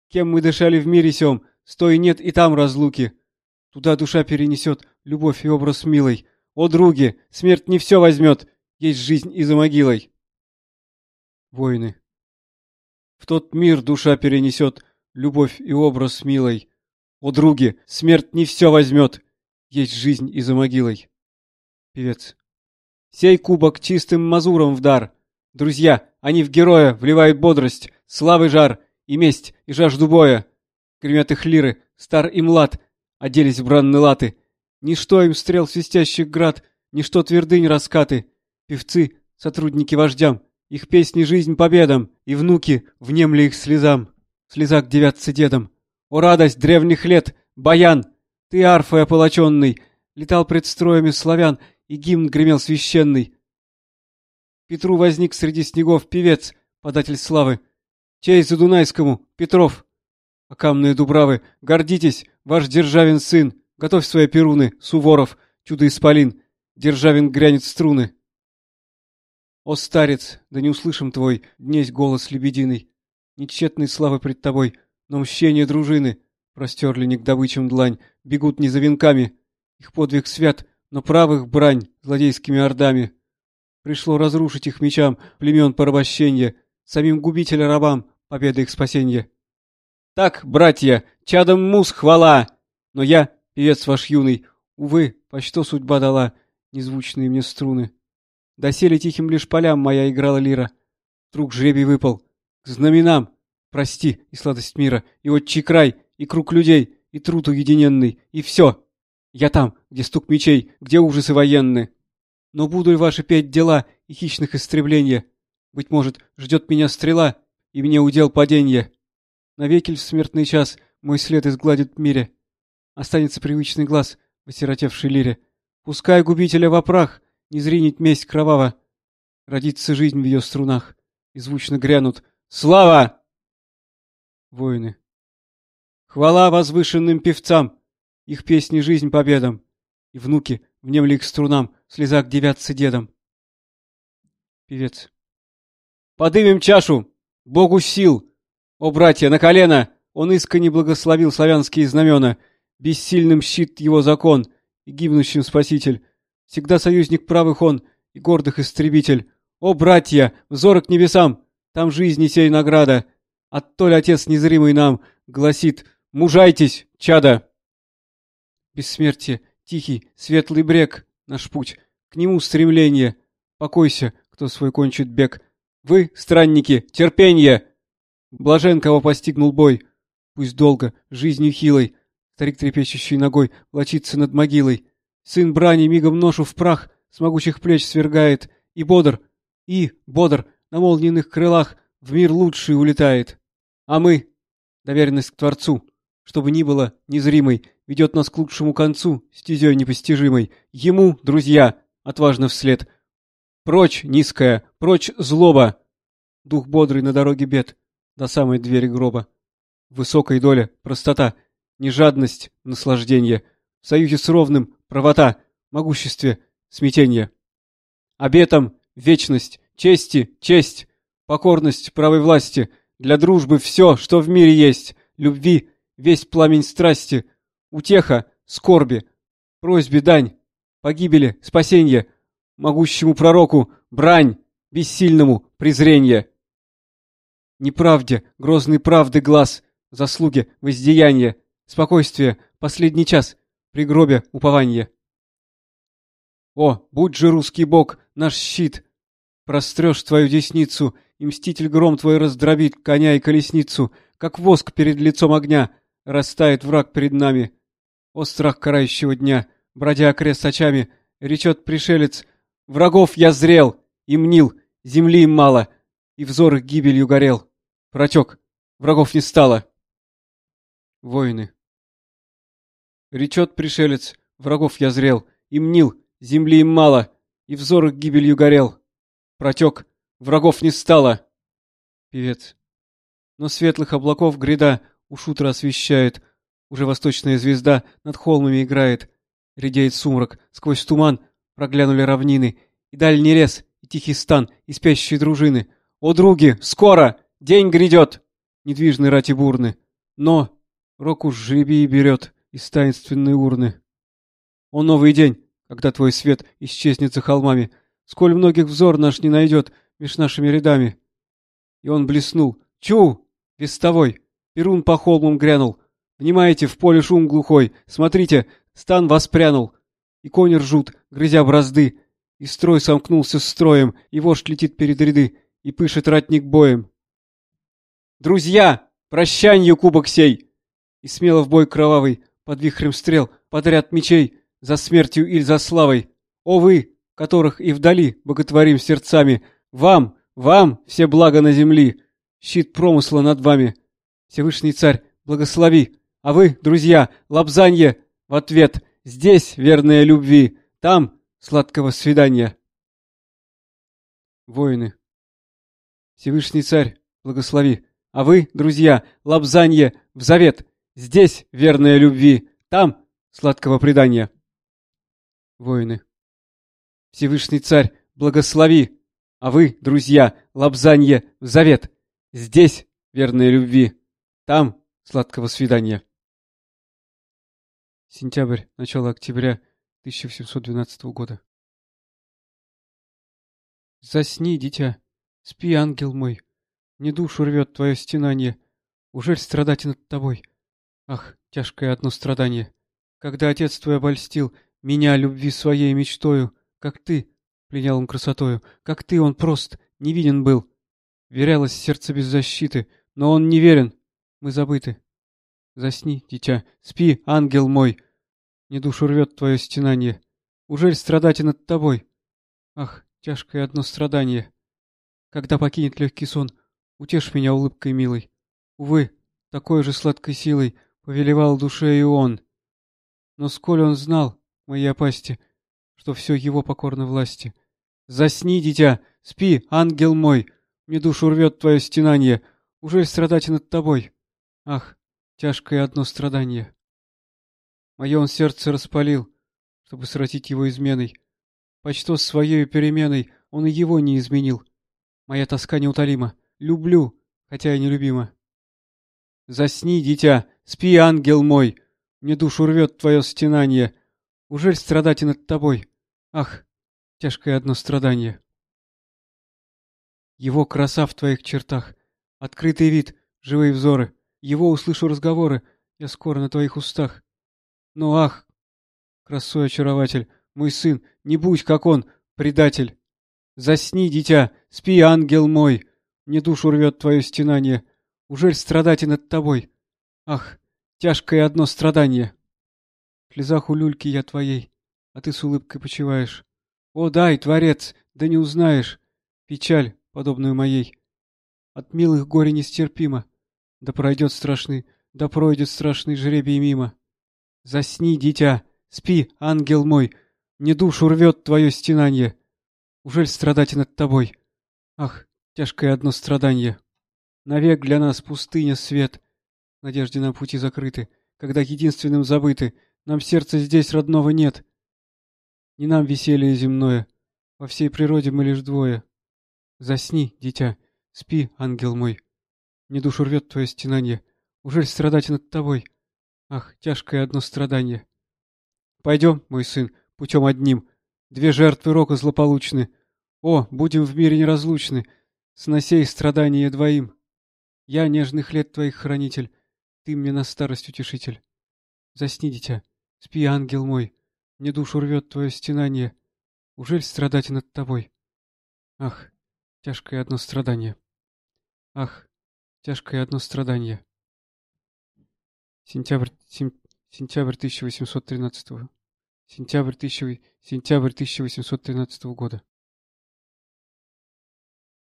Кем мы дышали в мире сём, стой нет и там разлуки. Туда душа перенесет любовь и образ милой. О, други, смерть не все возьмет, есть жизнь и за могилой. Воины. В тот мир душа перенесет любовь и образ милой. О, други, смерть не все возьмет, есть жизнь и за могилой. Певец. Сей кубок чистым мазуром в дар. Друзья, они в героя вливают бодрость, славы жар и месть, и жажду боя. Гремят их лиры, стар и млад, оделись в бранные латы. Ничто им стрел свистящих град, ничто твердынь раскаты. Певцы, сотрудники вождям, их песни жизнь победам, и внуки внемли их слезам. Слеза к девятся дедам. О, радость древних лет, баян! Ты, арфой ополоченный, летал пред строями славян, и гимн гремел священный. Петру возник среди снегов певец, податель славы. Честь за Дунайскому, Петров. А камные дубравы, гордитесь, ваш Державин сын, готовь свои перуны, Суворов, чудо-исполин, Державин грянет струны. О, старец, да не услышим твой, днесь голос лебединый, Нечетной славы пред тобой, но мщение дружины, Простерли не к добычам длань, бегут не за венками, Их подвиг свят, но правых брань злодейскими ордами. Пришло разрушить их мечам племен порабощенья, Самим губителя рабам победа их спасенья. Так, братья, чадом мус хвала! Но я, певец ваш юный, увы, по что судьба дала незвучные мне струны. Доселе тихим лишь полям моя играла лира. Вдруг жребий выпал. К знаменам, прости, и сладость мира, и отчий край, и круг людей, и труд уединенный, и все. Я там, где стук мечей, где ужасы военные. Но буду ли ваши петь дела и хищных истребления? Быть может, ждет меня стрела, и мне удел паденье. Навеки в смертный час мой след изгладит мире. Останется привычный глаз в осиротевшей лире. Пускай губителя во прах, не зринет месть кровава. Родится жизнь в ее струнах, и звучно грянут «Слава!» Воины. Хвала возвышенным певцам, их песни жизнь победам, и внуки, внемли их струнам, в слезах девятся дедом. Певец. Подымем чашу, Богу сил, о, братья, на колено! Он искренне благословил славянские знамена, бессильным щит его закон и гибнущим спаситель. Всегда союзник правых он и гордых истребитель. О, братья, взоры к небесам! Там жизни сей награда. Оттоль Отец незримый нам гласит «Мужайтесь, чада!» Бессмертие, тихий, светлый брег, наш путь, к нему стремление. Покойся, кто свой кончит бег. Вы, странники, терпенье! Блажен, кого постигнул бой. Пусть долго, жизнью хилой, старик трепещущий ногой, влочится над могилой. Сын брани мигом ношу в прах, с могучих плеч свергает, и бодр, и, бодр, на молниенных крылах в мир лучший улетает. А мы, доверенность к Творцу, чтобы ни было незримой, ведет нас к лучшему концу, стезей непостижимой. Ему, друзья, отважно вслед. Прочь, низкая, прочь, злоба! Дух бодрый на дороге бед, до самой двери гроба. Высокой доля, простота, нежадность, наслаждение, в союзе с ровным, правота, могуществе, смятение. Обетом вечность, чести, честь, покорность правой власти, для дружбы все, что в мире есть, любви, весь пламень страсти, утеха, скорби, просьбе дань, погибели, спасенье, могущему пророку брань, бессильному презрение неправде, грозный правды глаз, заслуги, воздеяния, спокойствие, последний час, при гробе упование. О, будь же русский бог, наш щит! Прострешь твою десницу, и мститель гром твой раздробит коня и колесницу, как воск перед лицом огня, растает враг перед нами. О, страх карающего дня, бродя окрест очами, речет пришелец, врагов я зрел, и мнил, земли им мало, и взор их гибелью горел. Протек. Врагов не стало. Воины. Речет пришелец. Врагов я зрел. Им нил. Земли им мало. И взор их гибелью горел. Протек. Врагов не стало. Певец. Но светлых облаков гряда уж утро освещает. Уже восточная звезда над холмами играет. Редеет сумрак, сквозь туман проглянули равнины, и дальний лес, и тихий стан, и спящие дружины. О, други, скоро! День грядет! Недвижны рати бурны. Но рок уж жребий берет из таинственной урны. О, новый день, когда твой свет исчезнет за холмами, сколь многих взор наш не найдет меж нашими рядами. И он блеснул. Чу! Вестовой! Перун по холмам грянул. Внимаете, в поле шум глухой. Смотрите, стан воспрянул. И кони ржут, грызя бразды. И строй сомкнулся с строем, и вождь летит перед ряды, и пышет ратник боем. Друзья! Прощанью кубок сей! И смело в бой кровавый, под вихрем стрел, подряд мечей, за смертью или за славой. О вы, которых и вдали боготворим сердцами, вам, вам все блага на земли, щит промысла над вами. Всевышний царь, благослови, а вы, друзья, лапзанье, в ответ, здесь верная любви, там сладкого свидания. Воины. Всевышний царь, благослови, а вы, друзья, лапзанье, в завет, здесь верная любви, там сладкого предания. Воины. Всевышний царь, благослови, а вы, друзья, лапзанье, в завет. Здесь верной любви, там сладкого свидания. Сентябрь, начало октября 1712 года. Засни, дитя, спи, ангел мой. Не душу рвет твое стенание. Ужель страдать над тобой? Ах, тяжкое одно страдание. Когда отец твой обольстил меня любви своей мечтою, как ты, пленял он красотою, как ты, он прост, невиден был. Верялось сердце без защиты, но он неверен, мы забыты. Засни, дитя, спи, ангел мой. Не душу рвет твое стенание. Ужель страдать и над тобой? Ах, тяжкое одно страдание. Когда покинет легкий сон, утешь меня улыбкой милой. Увы, такой же сладкой силой повелевал душе и он. Но сколь он знал, моей опасти, что все его покорно власти. Засни, дитя, спи, ангел мой, мне душу рвет твое стенание, уже страдать над тобой. Ах, тяжкое одно страдание. Мое он сердце распалил, чтобы сратить его изменой. Почто с своей переменой он и его не изменил. Моя тоска неутолима, люблю, хотя и нелюбима. Засни, дитя, спи, ангел мой, мне душу рвет твое стенание. Ужель страдать и над тобой? Ах, тяжкое одно страдание. Его краса в твоих чертах, открытый вид, живые взоры. Его услышу разговоры, я скоро на твоих устах. Но ах, красой очарователь, мой сын, не будь как он, предатель. Засни, дитя, спи, ангел мой, мне душу рвет твое стенание. Ужель страдать и над тобой? Ах, тяжкое одно страдание. В слезах у люльки я твоей, а ты с улыбкой почиваешь. О, дай, творец, да не узнаешь. Печаль, подобную моей. От милых горе нестерпимо. Да пройдет страшный, да пройдет страшный жребий мимо. Засни, дитя, спи, ангел мой, не душу рвет твое стенанье. Ужель страдать над тобой? Ах, тяжкое одно страдание. Навек для нас пустыня свет. Надежды на пути закрыты, когда единственным забыты. Нам сердца здесь родного нет. Не нам веселье земное, во всей природе мы лишь двое. Засни, дитя, спи, ангел мой. Не душу рвет твое стенанье. Ужель страдать над тобой? Ах, тяжкое одно страдание. Пойдем, мой сын, путем одним. Две жертвы рока злополучны. О, будем в мире неразлучны. Сносей страдания двоим. Я нежных лет твоих хранитель. Ты мне на старость утешитель. Засни, дитя, спи, ангел мой. Мне душу рвет твое стенание. Ужель страдать над тобой? Ах, тяжкое одно страдание. Ах, тяжкое одно страдание. Сентябрь, сем... сентябрь 1813 Сентябрь, тысяча... сентябрь 1813 года.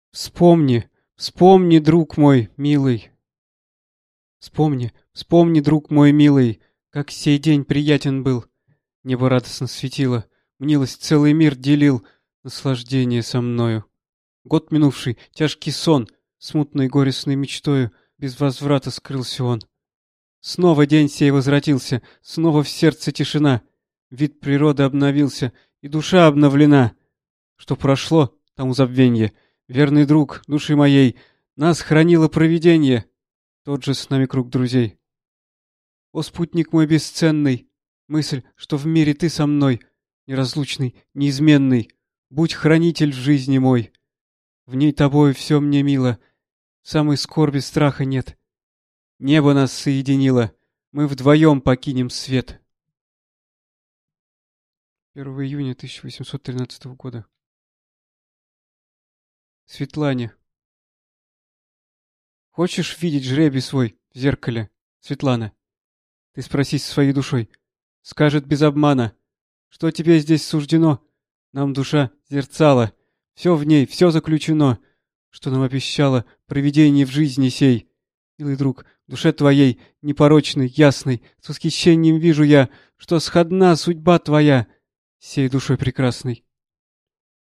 Вспомни, вспомни, друг мой, милый. Вспомни, вспомни, друг мой, милый, как сей день приятен был. Небо радостно светило, мнилось, целый мир делил наслаждение со мною. Год минувший, тяжкий сон, смутной горестной мечтою, без возврата скрылся он. Снова день сей возвратился, снова в сердце тишина. Вид природы обновился, и душа обновлена. Что прошло, тому забвенье. Верный друг души моей, нас хранило провидение. Тот же с нами круг друзей. О, спутник мой бесценный, мысль, что в мире ты со мной, неразлучный, неизменный, будь хранитель в жизни мой. В ней тобой все мне мило, самой скорби страха нет. Небо нас соединило, мы вдвоем покинем свет. 1 июня 1813 года. Светлане. Хочешь видеть жребий свой в зеркале, Светлана? Ты спроси своей душой. Скажет без обмана. Что тебе здесь суждено? Нам душа зерцала. Все в ней, все заключено. Что нам обещало провидение в жизни сей. Милый друг, в душе твоей, непорочной, ясной, с восхищением вижу я, что сходна судьба твоя, сей душой прекрасной.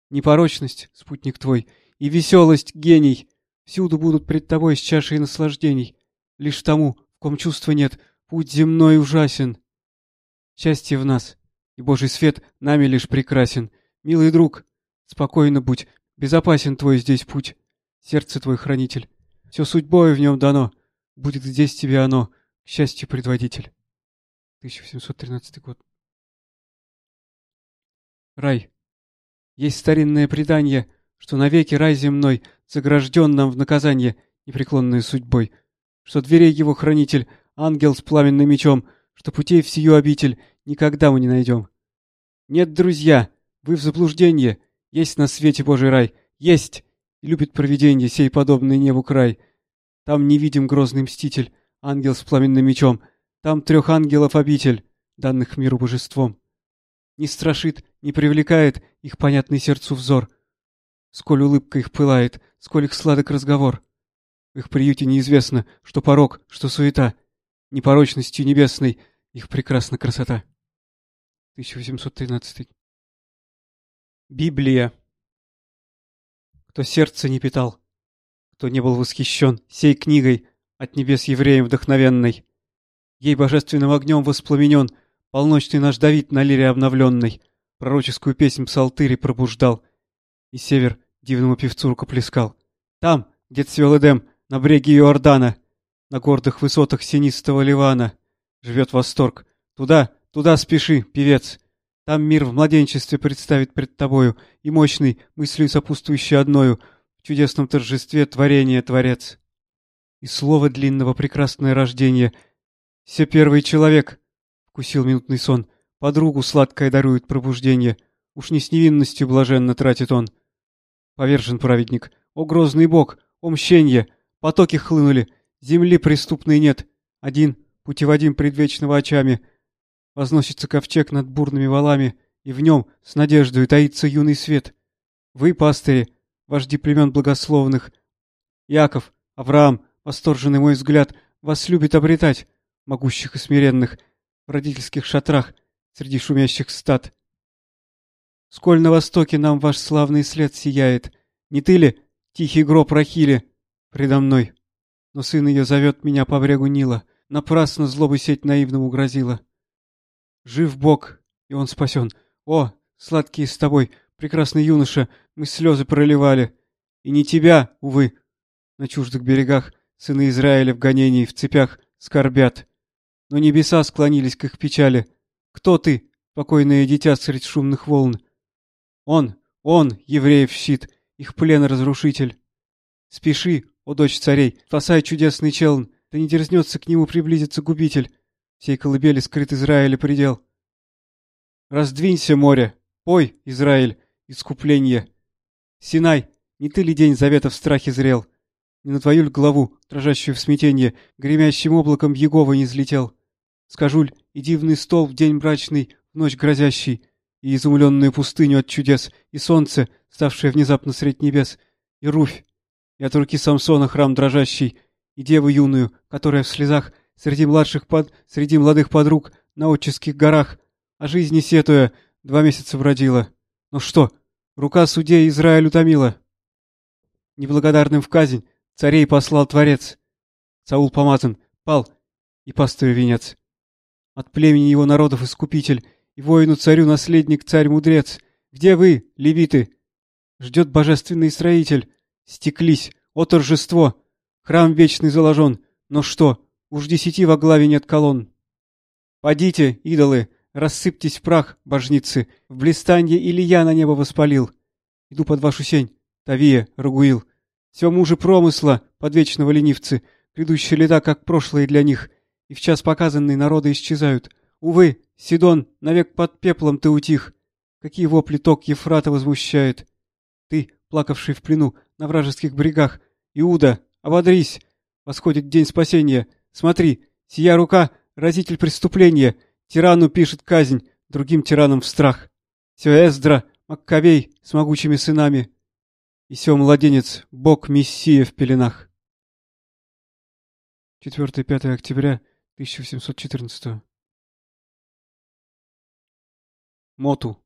Непорочность, спутник твой, и веселость, гений, всюду будут пред тобой с чашей наслаждений. Лишь тому, в ком чувства нет, путь земной ужасен. Счастье в нас, и Божий свет нами лишь прекрасен. Милый друг, спокойно будь, безопасен твой здесь путь. Сердце твой хранитель, все судьбою в нем дано. Будет здесь тебе оно, к счастью, предводитель. 1713 год. Рай. Есть старинное предание, что навеки рай земной загражден нам в наказание непреклонной судьбой, что дверей его хранитель — ангел с пламенным мечом, что путей в сию обитель никогда мы не найдем. Нет, друзья, вы в заблуждении, есть на свете Божий рай, есть! И любит провиденье сей подобный небу край. Там не видим грозный мститель, ангел с пламенным мечом. Там трех ангелов обитель, данных миру божеством. Не страшит, не привлекает их понятный сердцу взор. Сколь улыбка их пылает, сколь их сладок разговор. В их приюте неизвестно, что порог, что суета. Непорочностью небесной их прекрасна красота. 1813 Библия кто сердце не питал, кто не был восхищен сей книгой от небес евреям вдохновенной. Ей божественным огнем воспламенен полночный наш Давид на лире обновленной, пророческую песнь псалтыри пробуждал, и север дивному певцу рукоплескал. Там, где цвел Эдем, на бреге Иордана, на гордых высотах синистого Ливана, живет восторг. Туда, туда спеши, певец, там мир в младенчестве представит пред тобою, и мощный, мыслью сопутствующий одною, в чудесном торжестве творения Творец. И слово длинного прекрасное рождение. Все первый человек, — вкусил минутный сон, — подругу сладкое дарует пробуждение. Уж не с невинностью блаженно тратит он. Повержен праведник. О, грозный бог! О, мщенье! Потоки хлынули, земли преступной нет. Один, путеводим предвечного очами — Возносится ковчег над бурными валами, и в нем с надеждой таится юный свет. Вы, пастыри, вожди племен благословных, Яков, Авраам, восторженный мой взгляд, вас любит обретать, могущих и смиренных, в родительских шатрах, среди шумящих стад. Сколь на востоке нам ваш славный след сияет, не ты ли, тихий гроб Рахили, предо мной? Но сын ее зовет меня по брегу Нила, напрасно злобы сеть наивному грозила. Жив Бог, и он спасен. О, сладкий с тобой, прекрасный юноша, мы слезы проливали. И не тебя, увы. На чуждых берегах сыны Израиля в гонении, в цепях скорбят. Но небеса склонились к их печали. Кто ты, покойное дитя средь шумных волн? Он, он, евреев щит, их плен разрушитель. Спеши, о дочь царей, спасай чудесный челн, да не дерзнется к нему приблизиться губитель. Всей колыбели скрыт Израиля предел. Раздвинься, море, пой, Израиль, искупление. Синай, не ты ли день завета в страхе зрел? Не на твою ль главу, дрожащую в смятенье, гремящим облаком Егова не взлетел? Скажу ль, и дивный стол в день брачный, в ночь грозящий, и изумленную пустыню от чудес, и солнце, ставшее внезапно средь небес, и руфь, и от руки Самсона храм дрожащий, и деву юную, которая в слезах среди младших под... среди молодых подруг на отческих горах, о жизни сетуя, два месяца бродила. Ну что, рука судей Израиль утомила. Неблагодарным в казнь царей послал Творец. Саул помазан, пал, и пастырю венец. От племени его народов искупитель, и воину-царю наследник царь-мудрец. Где вы, левиты? Ждет божественный строитель. Стеклись, о торжество! Храм вечный заложен. Но что, уж десяти во главе нет колонн. Подите, идолы, рассыпьтесь в прах, божницы, в блистанье я на небо воспалил. Иду под вашу сень, Тавия, Рагуил. Все мужи промысла, подвечного ленивцы, грядущие лета, как прошлые для них, и в час показанные народы исчезают. Увы, Сидон, навек под пеплом ты утих. Какие вопли ток Ефрата возмущает. Ты, плакавший в плену на вражеских брегах, Иуда, ободрись! Восходит день спасения. Смотри, сия рука разитель преступления. Тирану пишет казнь, другим тиранам в страх. Все Эздра, Маккавей с могучими сынами. И все младенец, бог Мессия в пеленах. 4-5 октября 1814 Моту.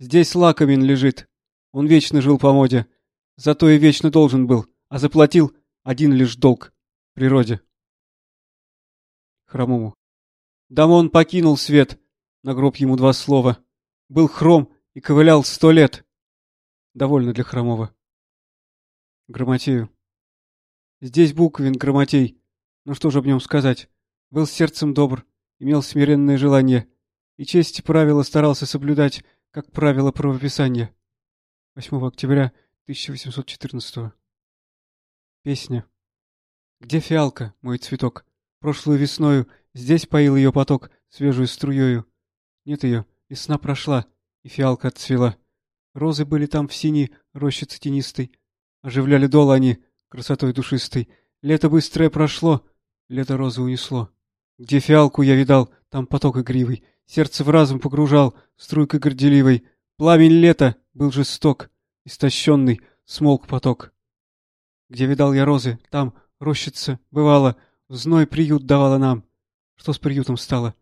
Здесь Лакомин лежит. Он вечно жил по моде. Зато и вечно должен был, а заплатил один лишь долг природе. Хромому. Дамон покинул свет. На гроб ему два слова. Был хром и ковылял сто лет. Довольно для хромого. Грамотею. Здесь буквин Грамотей. Ну что же об нем сказать? Был сердцем добр, имел смиренное желание. И честь правила старался соблюдать, как правило правописания. 8 октября 1814 Песня. Где фиалка, мой цветок? Прошлую весною здесь поил ее поток свежую струею. Нет ее, весна прошла, и фиалка отцвела. Розы были там в синей рощице тенистой. Оживляли дол они красотой душистой. Лето быстрое прошло, лето розы унесло. Где фиалку я видал, там поток игривый. Сердце в разум погружал, струйкой горделивой. Пламень лета был жесток, истощенный, смолк поток. Где видал я розы, там рощица, бывало, зной приют давала нам. Что с приютом стало?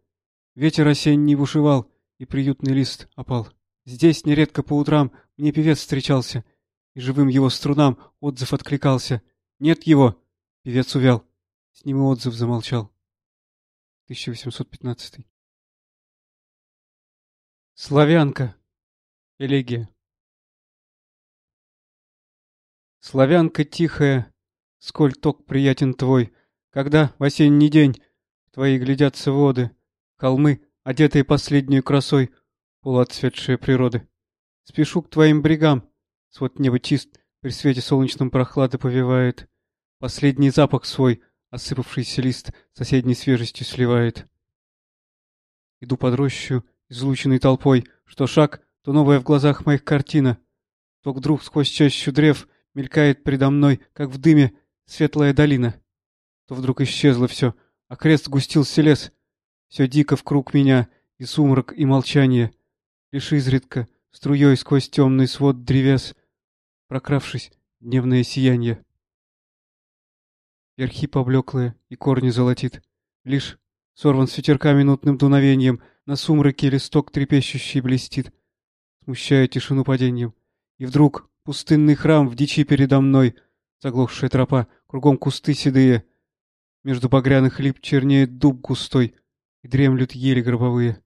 Ветер осенний бушевал, и приютный лист опал. Здесь нередко по утрам мне певец встречался, и живым его струнам отзыв откликался. Нет его! Певец увял. С ним и отзыв замолчал. 1815 Славянка. Элегия. Славянка тихая, сколь ток приятен твой, Когда в осенний день твои глядятся воды, Холмы, одетые последнюю красой, Полуотцветшие природы. Спешу к твоим брегам, свод неба чист, При свете солнечном прохлады повивает, Последний запах свой, осыпавшийся лист, Соседней свежестью сливает. Иду под рощу, излученной толпой, Что шаг, то новая в глазах моих картина, То вдруг сквозь чащу древ — Мелькает предо мной, как в дыме, светлая долина. То вдруг исчезло все, а крест густился лес. Все дико в круг меня, и сумрак, и молчание. Лишь изредка, струей сквозь темный свод древес, прокравшись, дневное сияние. Верхи поблеклые, и корни золотит. Лишь сорван с ветерка минутным дуновением, на сумраке листок трепещущий блестит, смущая тишину падением. И вдруг Пустынный храм в дичи передо мной, заглохшая тропа, кругом кусты седые. Между багряных лип чернеет дуб густой, и дремлют ели гробовые.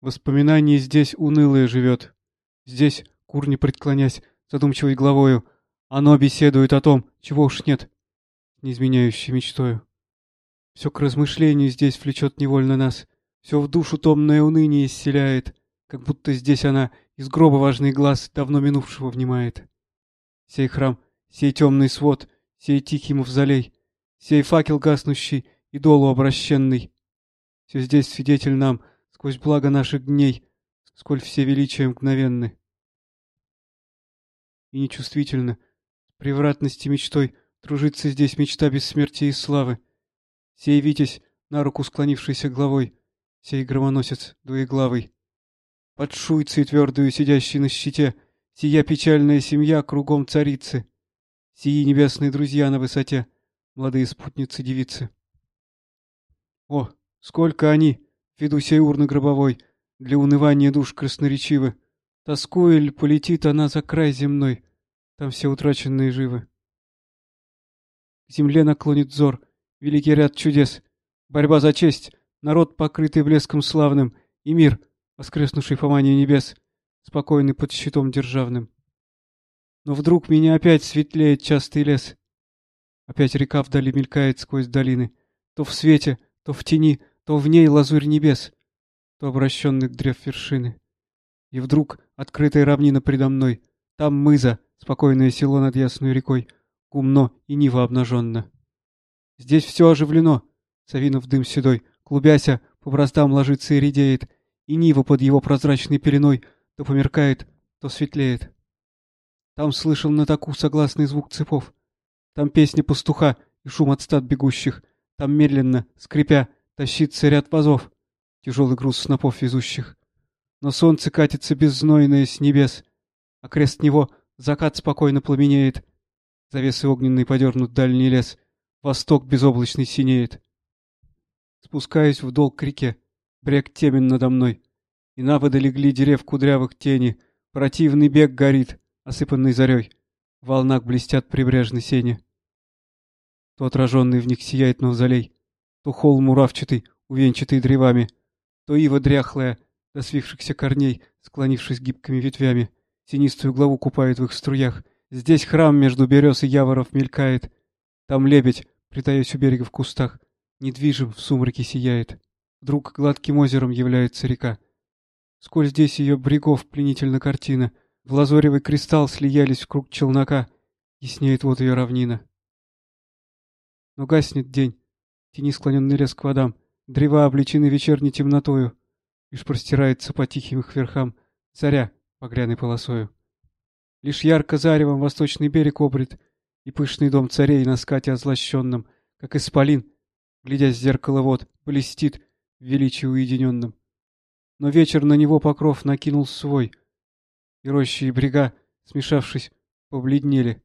Воспоминание здесь унылое живет. Здесь, кур не преклонясь, задумчивой головою, оно беседует о том, чего уж нет, неизменяющей мечтою. Все к размышлению здесь влечет невольно нас, все в душу томное уныние исцеляет, как будто здесь она из гроба важный глаз давно минувшего внимает. Сей храм, сей темный свод, сей тихий мавзолей, сей факел гаснущий, идолу обращенный. Все здесь свидетель нам, сквозь благо наших дней, сколь все величия мгновенны. И нечувствительно, превратности мечтой, тружится здесь мечта бессмертия и славы. Сей витязь, на руку склонившийся головой, сей громоносец двоеглавый. Под шуйцей твердую сидящей на щите, Сия печальная семья кругом царицы, Сии небесные друзья на высоте, Молодые спутницы-девицы. О, сколько они, ввиду сей урны гробовой, Для унывания душ красноречивы, Тоскуя ль полетит она за край земной, Там все утраченные живы. К земле наклонит взор, великий ряд чудес, борьба за честь, народ, покрытый блеском славным, и мир, воскреснувший по мании небес, спокойный под щитом державным. Но вдруг меня опять светлеет частый лес. Опять река вдали мелькает сквозь долины, то в свете, то в тени, то в ней лазурь небес, то обращенных древ вершины. И вдруг открытая равнина предо мной, там мыза, спокойное село над ясной рекой, гумно и нива обнаженно. Здесь все оживлено, Савинов дым седой, клубяся, по браздам ложится и редеет, и нива под его прозрачной пеленой то померкает, то светлеет. Там слышал на таку согласный звук цепов. Там песня пастуха и шум от стад бегущих. Там медленно, скрипя, тащится ряд вазов, тяжелый груз снопов везущих. Но солнце катится беззнойное с небес, а крест него закат спокойно пламенеет. Завесы огненные подернут дальний лес, восток безоблачный синеет. Спускаюсь вдол к реке, брег темен надо мной, и на воды легли дерев кудрявых тени, противный бег горит, осыпанный зарей, в волнах блестят прибрежной сени. То отраженный в них сияет мавзолей, то холм муравчатый, увенчатый древами, то ива дряхлая, до свившихся корней, склонившись гибкими ветвями, тенистую главу купает в их струях. Здесь храм между берез и яворов мелькает, там лебедь, притаясь у берега в кустах, недвижим в сумраке сияет. Вдруг гладким озером является река. Сколь здесь ее брегов пленительна картина, в лазоревый кристалл слиялись в круг челнока, яснеет вот ее равнина. Но гаснет день, тени склоненный лес к водам, древа обличены вечерней темнотою, лишь простирается по тихим их верхам заря багряной полосою. Лишь ярко заревом восточный берег обрит, и пышный дом царей на скате озлощенном, как исполин, глядя с зеркала вод, блестит величии уединенном. Но вечер на него покров накинул свой, и рощи и брега, смешавшись, побледнели.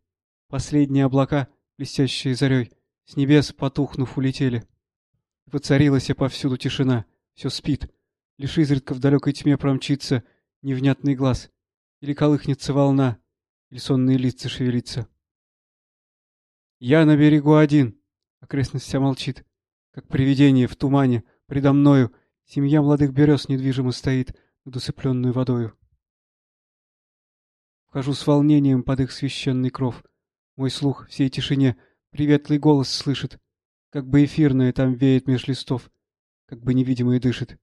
Последние облака, блестящие зарей, с небес потухнув улетели. Воцарилась повсюду тишина, все спит, лишь изредка в далекой тьме промчится невнятный глаз, или колыхнется волна, или сонные лица шевелится. Я на берегу один, окрестность вся молчит, как привидение в тумане, предо мною семья молодых берез недвижимо стоит над усыпленную водою. Вхожу с волнением под их священный кров. Мой слух всей тишине приветлый голос слышит, как бы эфирное там веет меж листов, как бы невидимое дышит.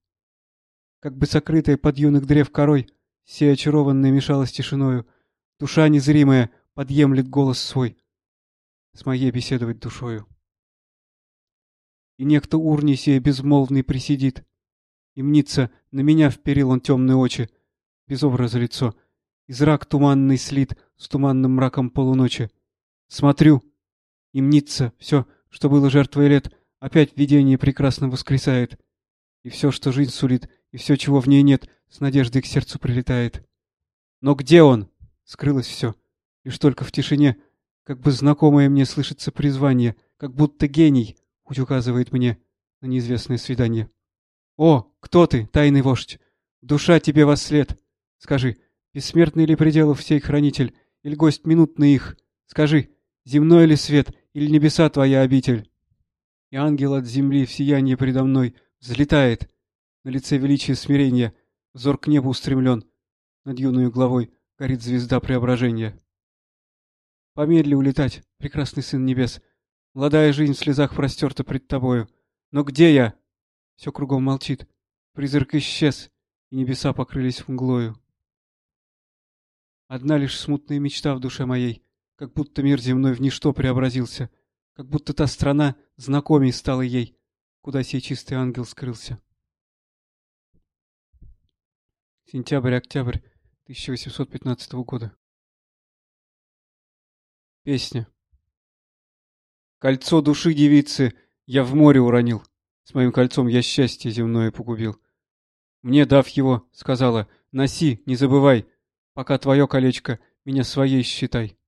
Как бы сокрытая под юных древ корой, сей очарованная мешалась тишиною, душа незримая подъемлет голос свой, с моей беседовать душою. И некто урни сей безмолвный присидит, и мнится, на меня вперил он темные очи, без образа лицо, и зрак туманный слит с туманным мраком полуночи. Смотрю, и мнится, все, что было жертвой лет, опять видение прекрасно воскресает, и все, что жизнь сулит, и все, чего в ней нет, с надеждой к сердцу прилетает. Но где он? Скрылось все. Лишь только в тишине как бы знакомое мне слышится призвание, как будто гений, хоть указывает мне на неизвестное свидание. О, кто ты, тайный вождь? Душа тебе во след. Скажи, бессмертный ли пределов сей хранитель, или гость минутный их? Скажи, земной ли свет, или небеса твоя обитель? И ангел от земли в сияние предо мной взлетает, на лице величия смирения, взор к небу устремлен, над юной головой горит звезда преображения. Помедли улетать, прекрасный сын небес. Молодая жизнь в слезах простерта пред тобою. Но где я? Все кругом молчит. Призрак исчез, и небеса покрылись мглою. Одна лишь смутная мечта в душе моей, как будто мир земной в ничто преобразился, как будто та страна знакомей стала ей, куда сей чистый ангел скрылся. Сентябрь-октябрь 1815 года. Песня. Кольцо души девицы я в море уронил. С моим кольцом я счастье земное погубил. Мне, дав его, сказала, носи, не забывай, пока твое колечко, меня своей считай.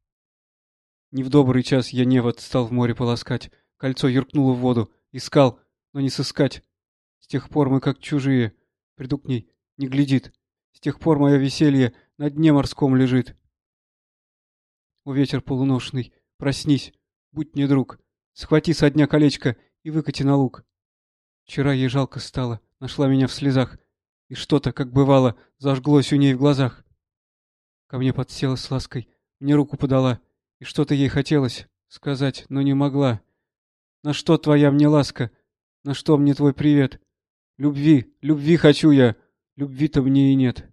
Не в добрый час я невод стал в море полоскать, кольцо юркнуло в воду, искал, но не сыскать. С тех пор мы как чужие, приду к ней, не глядит. С тех пор мое веселье на дне морском лежит. О, ветер полуношный, проснись, будь мне друг, схвати со дня колечко и выкати на луг. Вчера ей жалко стало, нашла меня в слезах, и что-то, как бывало, зажглось у ней в глазах. Ко мне подсела с лаской, мне руку подала, и что-то ей хотелось сказать, но не могла. На что твоя мне ласка? На что мне твой привет? Любви, любви хочу я, любви-то мне и нет.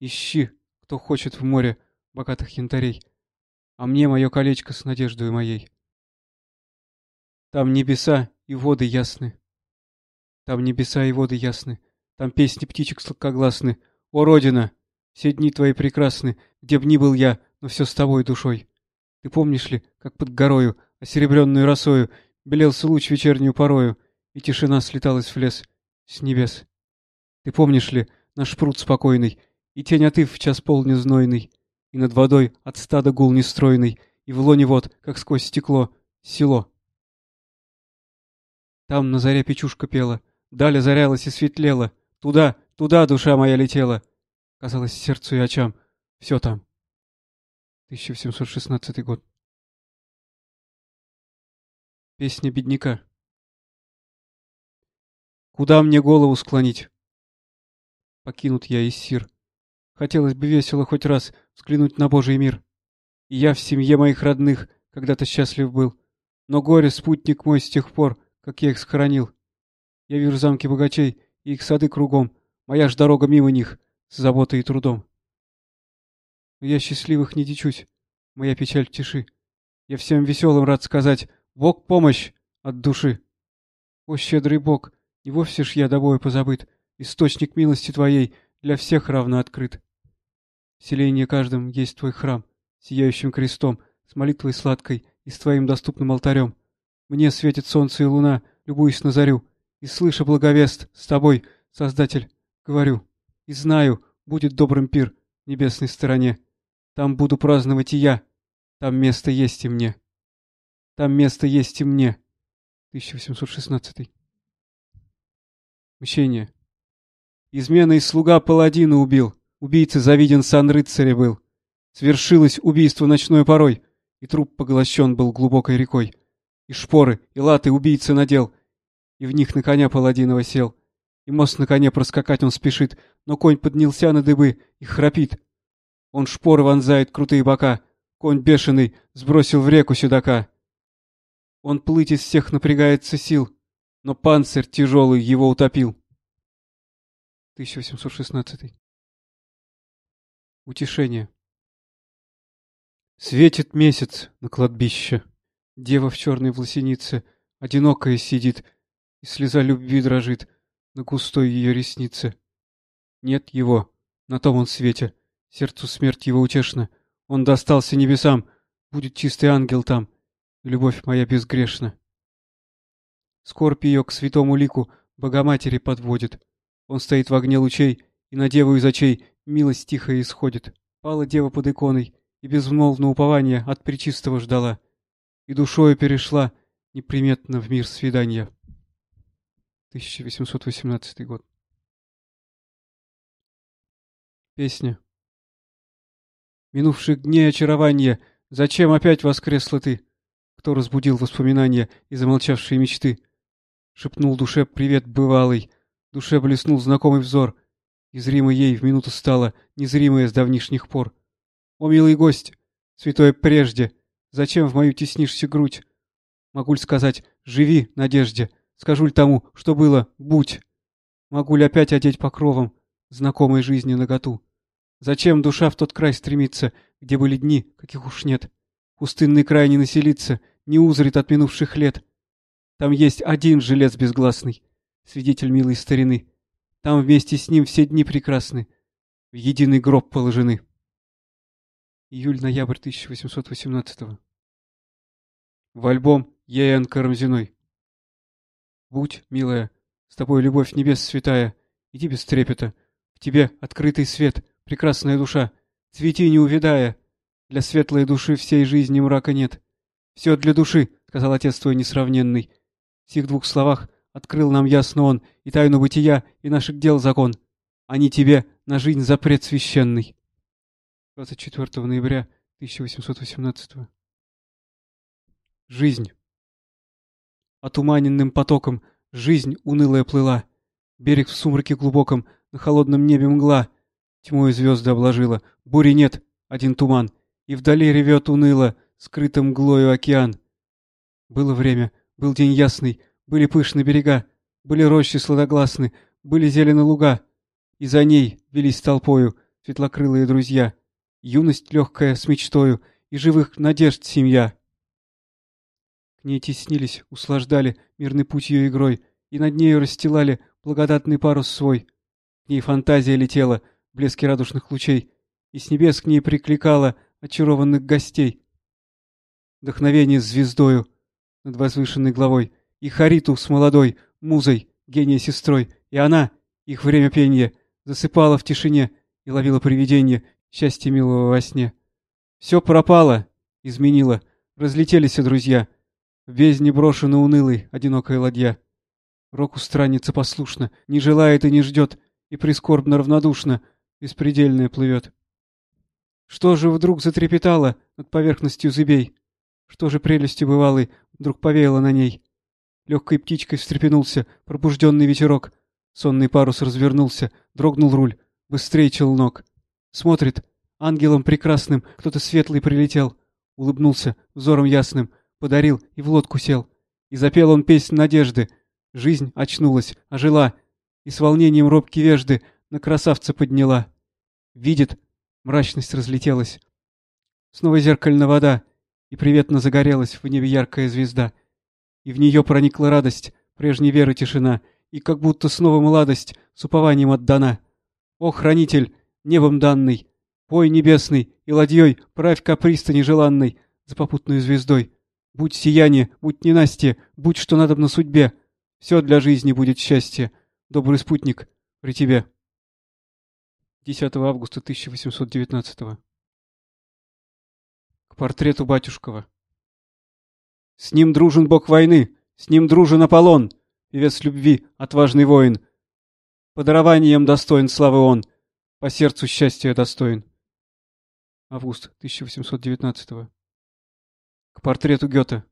Ищи, кто хочет в море богатых янтарей, а мне мое колечко с надеждой моей. Там небеса и воды ясны. Там небеса и воды ясны. Там песни птичек сладкогласны. О, Родина! Все дни твои прекрасны, где б ни был я, но все с тобой душой. Ты помнишь ли, как под горою, осеребренную росою, белелся луч вечернюю порою, и тишина слеталась в лес с небес? Ты помнишь ли наш пруд спокойный, и тень от в час полдня знойный, и над водой от стада гул нестройный, и в лоне вод, как сквозь стекло, село? Там на заре печушка пела, даль озарялась и светлела. Туда, туда душа моя летела. Казалось сердцу и очам. Все там. 1716 год. Песня бедняка. Куда мне голову склонить? Покинут я из сир. Хотелось бы весело хоть раз взглянуть на Божий мир. И я в семье моих родных когда-то счастлив был. Но горе спутник мой с тех пор, как я их схоронил. Я вижу замки богачей и их сады кругом, моя ж дорога мимо них, с заботой и трудом. Но я счастливых не дичусь, моя печаль в тиши. Я всем веселым рад сказать «Бог помощь!» от души. О, щедрый Бог, не вовсе ж я тобою позабыт, источник милости Твоей для всех равно открыт. В селении есть Твой храм, сияющим крестом, с молитвой сладкой и с Твоим доступным алтарем. Мне светит солнце и луна, любуясь на зарю, и слыша благовест с тобой, Создатель, говорю, и знаю, будет добрым пир в небесной стороне. Там буду праздновать и я, там место есть и мне. Там место есть и мне. 1816. Мщение. Изменой слуга паладина убил, убийца завиден сан рыцаря был. Свершилось убийство ночной порой, и труп поглощен был глубокой рекой и шпоры, и латы убийца надел, и в них на коня паладинова сел. И мост на коне проскакать он спешит, но конь поднялся на дыбы и храпит. Он шпоры вонзает крутые бока, конь бешеный сбросил в реку седока. Он плыть из всех напрягается сил, но панцирь тяжелый его утопил. 1816 Утешение Светит месяц на кладбище. Дева в черной власенице, одинокая сидит, и слеза любви дрожит на густой ее реснице. Нет его, на том он свете, сердцу смерть его утешна. Он достался небесам, будет чистый ангел там, любовь моя безгрешна. Скорбь ее к святому лику Богоматери подводит. Он стоит в огне лучей, и на деву из очей милость тихо исходит. Пала дева под иконой, и безмолвно упование от причистого ждала и душою перешла неприметно в мир свидания. 1818 год. Песня. Минувших дней очарования, зачем опять воскресла ты? Кто разбудил воспоминания и замолчавшие мечты? Шепнул душе привет бывалый, душе блеснул знакомый взор, и зримо ей в минуту стало незримое с давнишних пор. О, милый гость, святой прежде, Зачем в мою теснишься грудь? Могу ли сказать «живи, надежде», скажу ли тому, что было «будь»? Могу ли опять одеть покровом знакомой жизни наготу? Зачем душа в тот край стремится, где были дни, каких уж нет? Пустынный край не населится, не узрит от минувших лет. Там есть один жилец безгласный, свидетель милой старины. Там вместе с ним все дни прекрасны, в единый гроб положены. Июль-ноябрь 1818 -го. В альбом Е.Н. Карамзиной. Будь, милая, с тобой любовь небес святая, иди без трепета. В тебе открытый свет, прекрасная душа, цвети не увядая. Для светлой души всей жизни мрака нет. Все для души, сказал отец твой несравненный. В сих двух словах открыл нам ясно он и тайну бытия, и наших дел закон. Они тебе на жизнь запрет священный. 24 ноября 1818 Жизнь. отуманенным потоком, жизнь унылая плыла. Берег в сумраке глубоком, на холодном небе мгла. Тьмой звезды обложила, бури нет, один туман. И вдали ревет уныло, скрытым мглою океан. Было время, был день ясный, были пышны берега, были рощи сладогласны, были зелены луга. И за ней велись толпою светлокрылые друзья. Юность легкая с мечтою и живых надежд семья. К ней теснились, услаждали мирный путь ее игрой, и над нею расстилали благодатный парус свой. К ней фантазия летела, блески радужных лучей, и с небес к ней прикликала очарованных гостей. Вдохновение звездою над возвышенной главой, и Хариту с молодой, музой, гения сестрой, и она, их время пения, засыпала в тишине и ловила привидение счастья милого во сне. Все пропало, изменило, разлетелись друзья. В бездне брошена унылый, одинокая ладья. Року странница послушно, не желает и не ждет, и прискорбно равнодушно, беспредельное плывет. Что же вдруг затрепетало над поверхностью зыбей? Что же прелестью бывалой вдруг повеяло на ней? Легкой птичкой встрепенулся пробужденный ветерок. Сонный парус развернулся, дрогнул руль, быстрее челнок. Смотрит, ангелом прекрасным кто-то светлый прилетел. Улыбнулся взором ясным, подарил и в лодку сел. И запел он песнь надежды. Жизнь очнулась, ожила, и с волнением робки вежды на красавца подняла. Видит, мрачность разлетелась. Снова зеркальная вода, и приветно загорелась в небе яркая звезда — и в нее проникла радость, прежней веры тишина, и как будто снова младость с упованием отдана. О, хранитель, небом данный, пой небесный, и ладьей правь ко пристани желанной, за попутной звездой. Будь сияние, будь ненастье, будь что надо на судьбе. Все для жизни будет счастье. Добрый спутник, при тебе. 10 августа 1819 К портрету Батюшкова. С ним дружен бог войны, с ним дружен Аполлон, певец любви, отважный воин. По дарованиям достоин славы он, по сердцу счастья достоин. Август 1819 К портрету Гёте.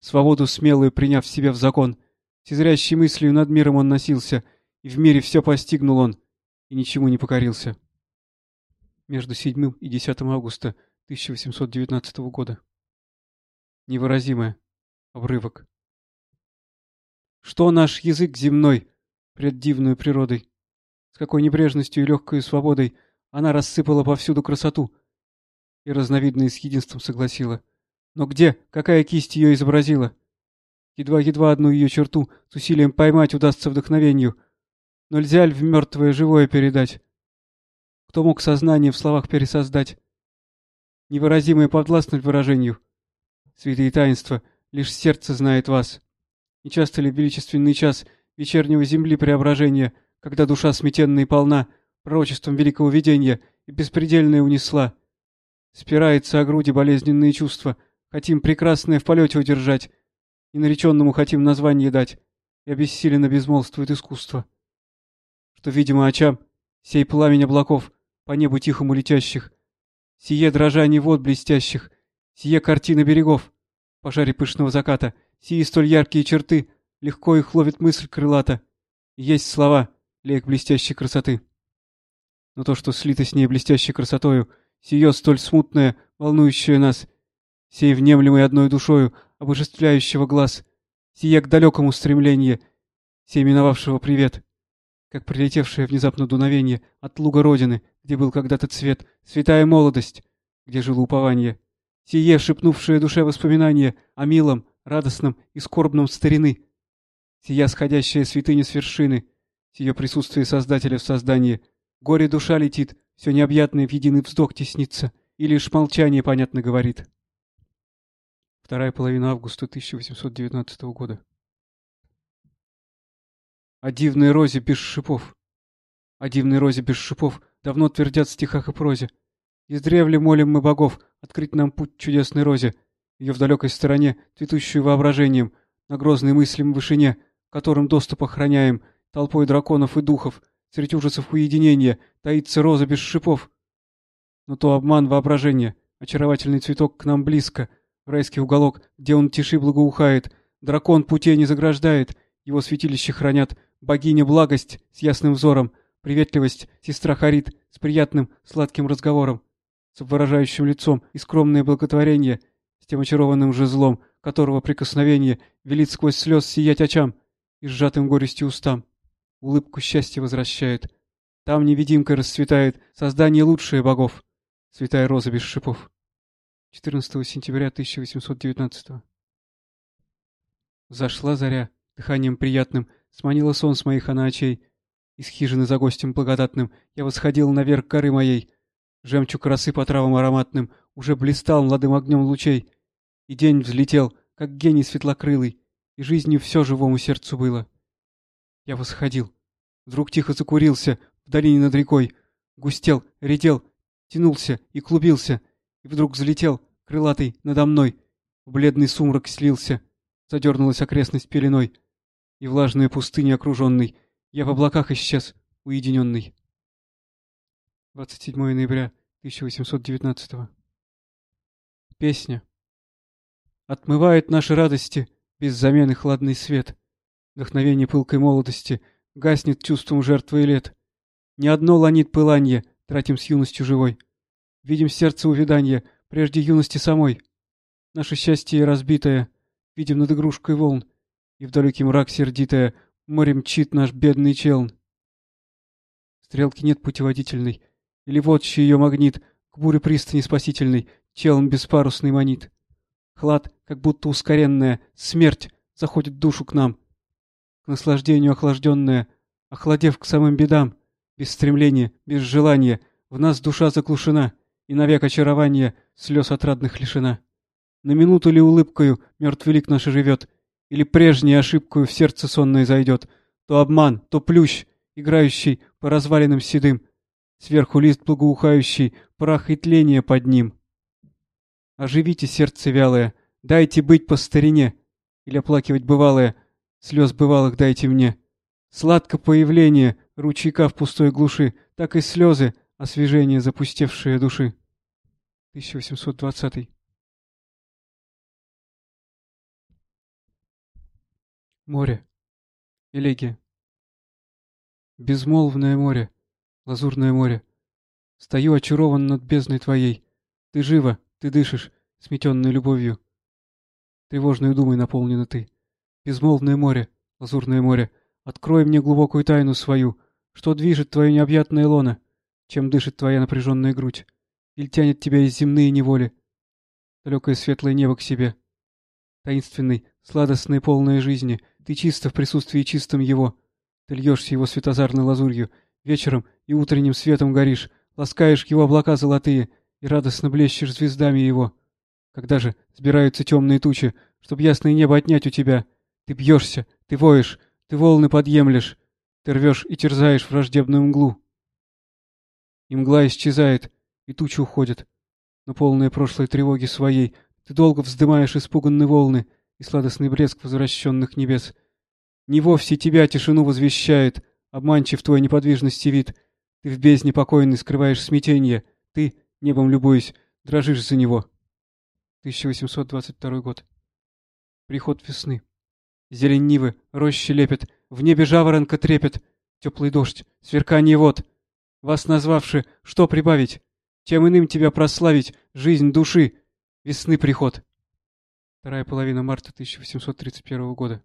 Свободу смелую приняв себе в закон, с изрящей мыслью над миром он носился, и в мире все постигнул он, и ничему не покорился. Между 7 и 10 августа 1819 года невыразимое. Обрывок. Что наш язык земной пред дивную природой? С какой небрежностью и легкой свободой она рассыпала повсюду красоту и разновидные с единством согласила. Но где, какая кисть ее изобразила? Едва-едва одну ее черту с усилием поймать удастся вдохновению. Но нельзя ли в мертвое живое передать? Кто мог сознание в словах пересоздать? Невыразимое подвластно выражению — святые таинства, лишь сердце знает вас. Не часто ли величественный час вечернего земли преображения, когда душа сметенная и полна пророчеством великого видения и беспредельное унесла? Спирается о груди болезненные чувства, хотим прекрасное в полете удержать, и нареченному хотим название дать, и обессиленно безмолвствует искусство. Что, видимо, очам, сей пламень облаков, по небу тихому летящих, сие дрожание вод блестящих, Сие картина берегов, пожаре пышного заката, сии столь яркие черты, легко их ловит мысль крылата. есть слова, лек блестящей красоты. Но то, что слито с ней блестящей красотою, сие столь смутное, волнующее нас, сей внемлемый одной душою, обожествляющего глаз, сие к далекому стремление, сей миновавшего привет, как прилетевшее внезапно дуновение от луга Родины, где был когда-то цвет, святая молодость, где жило упование сие шепнувшее душе воспоминание о милом, радостном и скорбном старины, сия сходящая святыня с вершины, сие присутствие Создателя в создании, горе душа летит, все необъятное в единый вздох теснится, и лишь молчание понятно говорит. Вторая половина августа 1819 года. О дивной розе без шипов. О дивной розе без шипов давно твердят в стихах и прозе. Издревле молим мы богов открыть нам путь чудесной розе, ее в далекой стороне, цветущую воображением, на грозной мыслям вышине, которым доступ охраняем, толпой драконов и духов, средь ужасов уединения, таится роза без шипов. Но то обман воображения, очаровательный цветок к нам близко, райский уголок, где он тиши благоухает, Дракон путей не заграждает, его святилище хранят богиня благость с ясным взором, приветливость сестра Харит с приятным сладким разговором, с обворожающим лицом и скромное благотворение, с тем очарованным жезлом, которого прикосновение велит сквозь слез сиять очам и сжатым горестью устам. Улыбку счастья возвращает. Там невидимкой расцветает создание лучшее богов. Святая роза без шипов. 14 сентября 1819 Зашла заря, дыханием приятным, сманила сон с моих она. Из хижины за гостем благодатным я восходил наверх горы моей. Жемчуг росы по травам ароматным уже блистал молодым огнем лучей. И день взлетел, как гений светлокрылый, и жизнью все живому сердцу было. Я восходил. Вдруг тихо закурился в долине над рекой. Густел, редел, тянулся и клубился, и вдруг взлетел, крылатый, надо мной. В бледный сумрак слился, задернулась окрестность пеленой, и влажная пустыня окруженный, я в облаках исчез, уединенный. 27 ноября 1819 Песня. Отмывает наши радости без замены хладный свет. Вдохновение пылкой молодости гаснет чувством жертвы и лет. Ни одно ланит пыланье, тратим с юностью живой. Видим сердце увиданья, прежде юности самой. Наше счастье разбитое, видим над игрушкой волн, и в далекий мрак сердитое море мчит наш бедный челн. Стрелки нет путеводительной, или вот ее магнит к буре пристани спасительной челн беспарусный манит. Хлад, как будто ускоренная, смерть заходит душу к нам. К наслаждению охлажденная, охладев к самым бедам, без стремления, без желания, в нас душа заглушена — и навек очарования слез отрадных лишена. На минуту ли улыбкою мертв велик наш живет, или прежней ошибкою в сердце сонное зайдет, то обман, то плющ, играющий по развалинам седым, сверху лист благоухающий, прах и тление под ним. Оживите сердце вялое, дайте быть по старине, или оплакивать бывалое, слез бывалых дайте мне. Сладко появление ручейка в пустой глуши, так и слезы Освежение запустевшие души. 1820. Море. Элегия. Безмолвное море, лазурное море. Стою очарован над бездной твоей. Ты жива, ты дышишь, сметенной любовью. Тревожной думой наполнена ты. Безмолвное море, лазурное море, открой мне глубокую тайну свою, что движет твое необъятное лоно чем дышит твоя напряженная грудь, или тянет тебя из земные неволи, далекое светлое небо к себе. Таинственный, сладостный, полное жизни, ты чисто в присутствии чистом его. Ты льешься его светозарной лазурью, вечером и утренним светом горишь, ласкаешь его облака золотые и радостно блещешь звездами его. Когда же сбираются темные тучи, чтоб ясное небо отнять у тебя, ты бьешься, ты воешь, ты волны подъемлешь, ты рвешь и терзаешь враждебную мглу и мгла исчезает, и тучи уходят. Но полные прошлой тревоги своей, ты долго вздымаешь испуганные волны и сладостный блеск возвращенных небес. Не вовсе тебя тишину возвещает, обманчив твой неподвижности вид. Ты в бездне покойный скрываешь смятение, ты, небом любуясь, дрожишь за него. 1822 год. Приход весны. Зелень нивы, рощи лепят, в небе жаворонка трепет, теплый дождь, сверкание вод — вас назвавши, что прибавить? Тем иным тебя прославить, жизнь души, весны приход. Вторая половина марта 1831 года.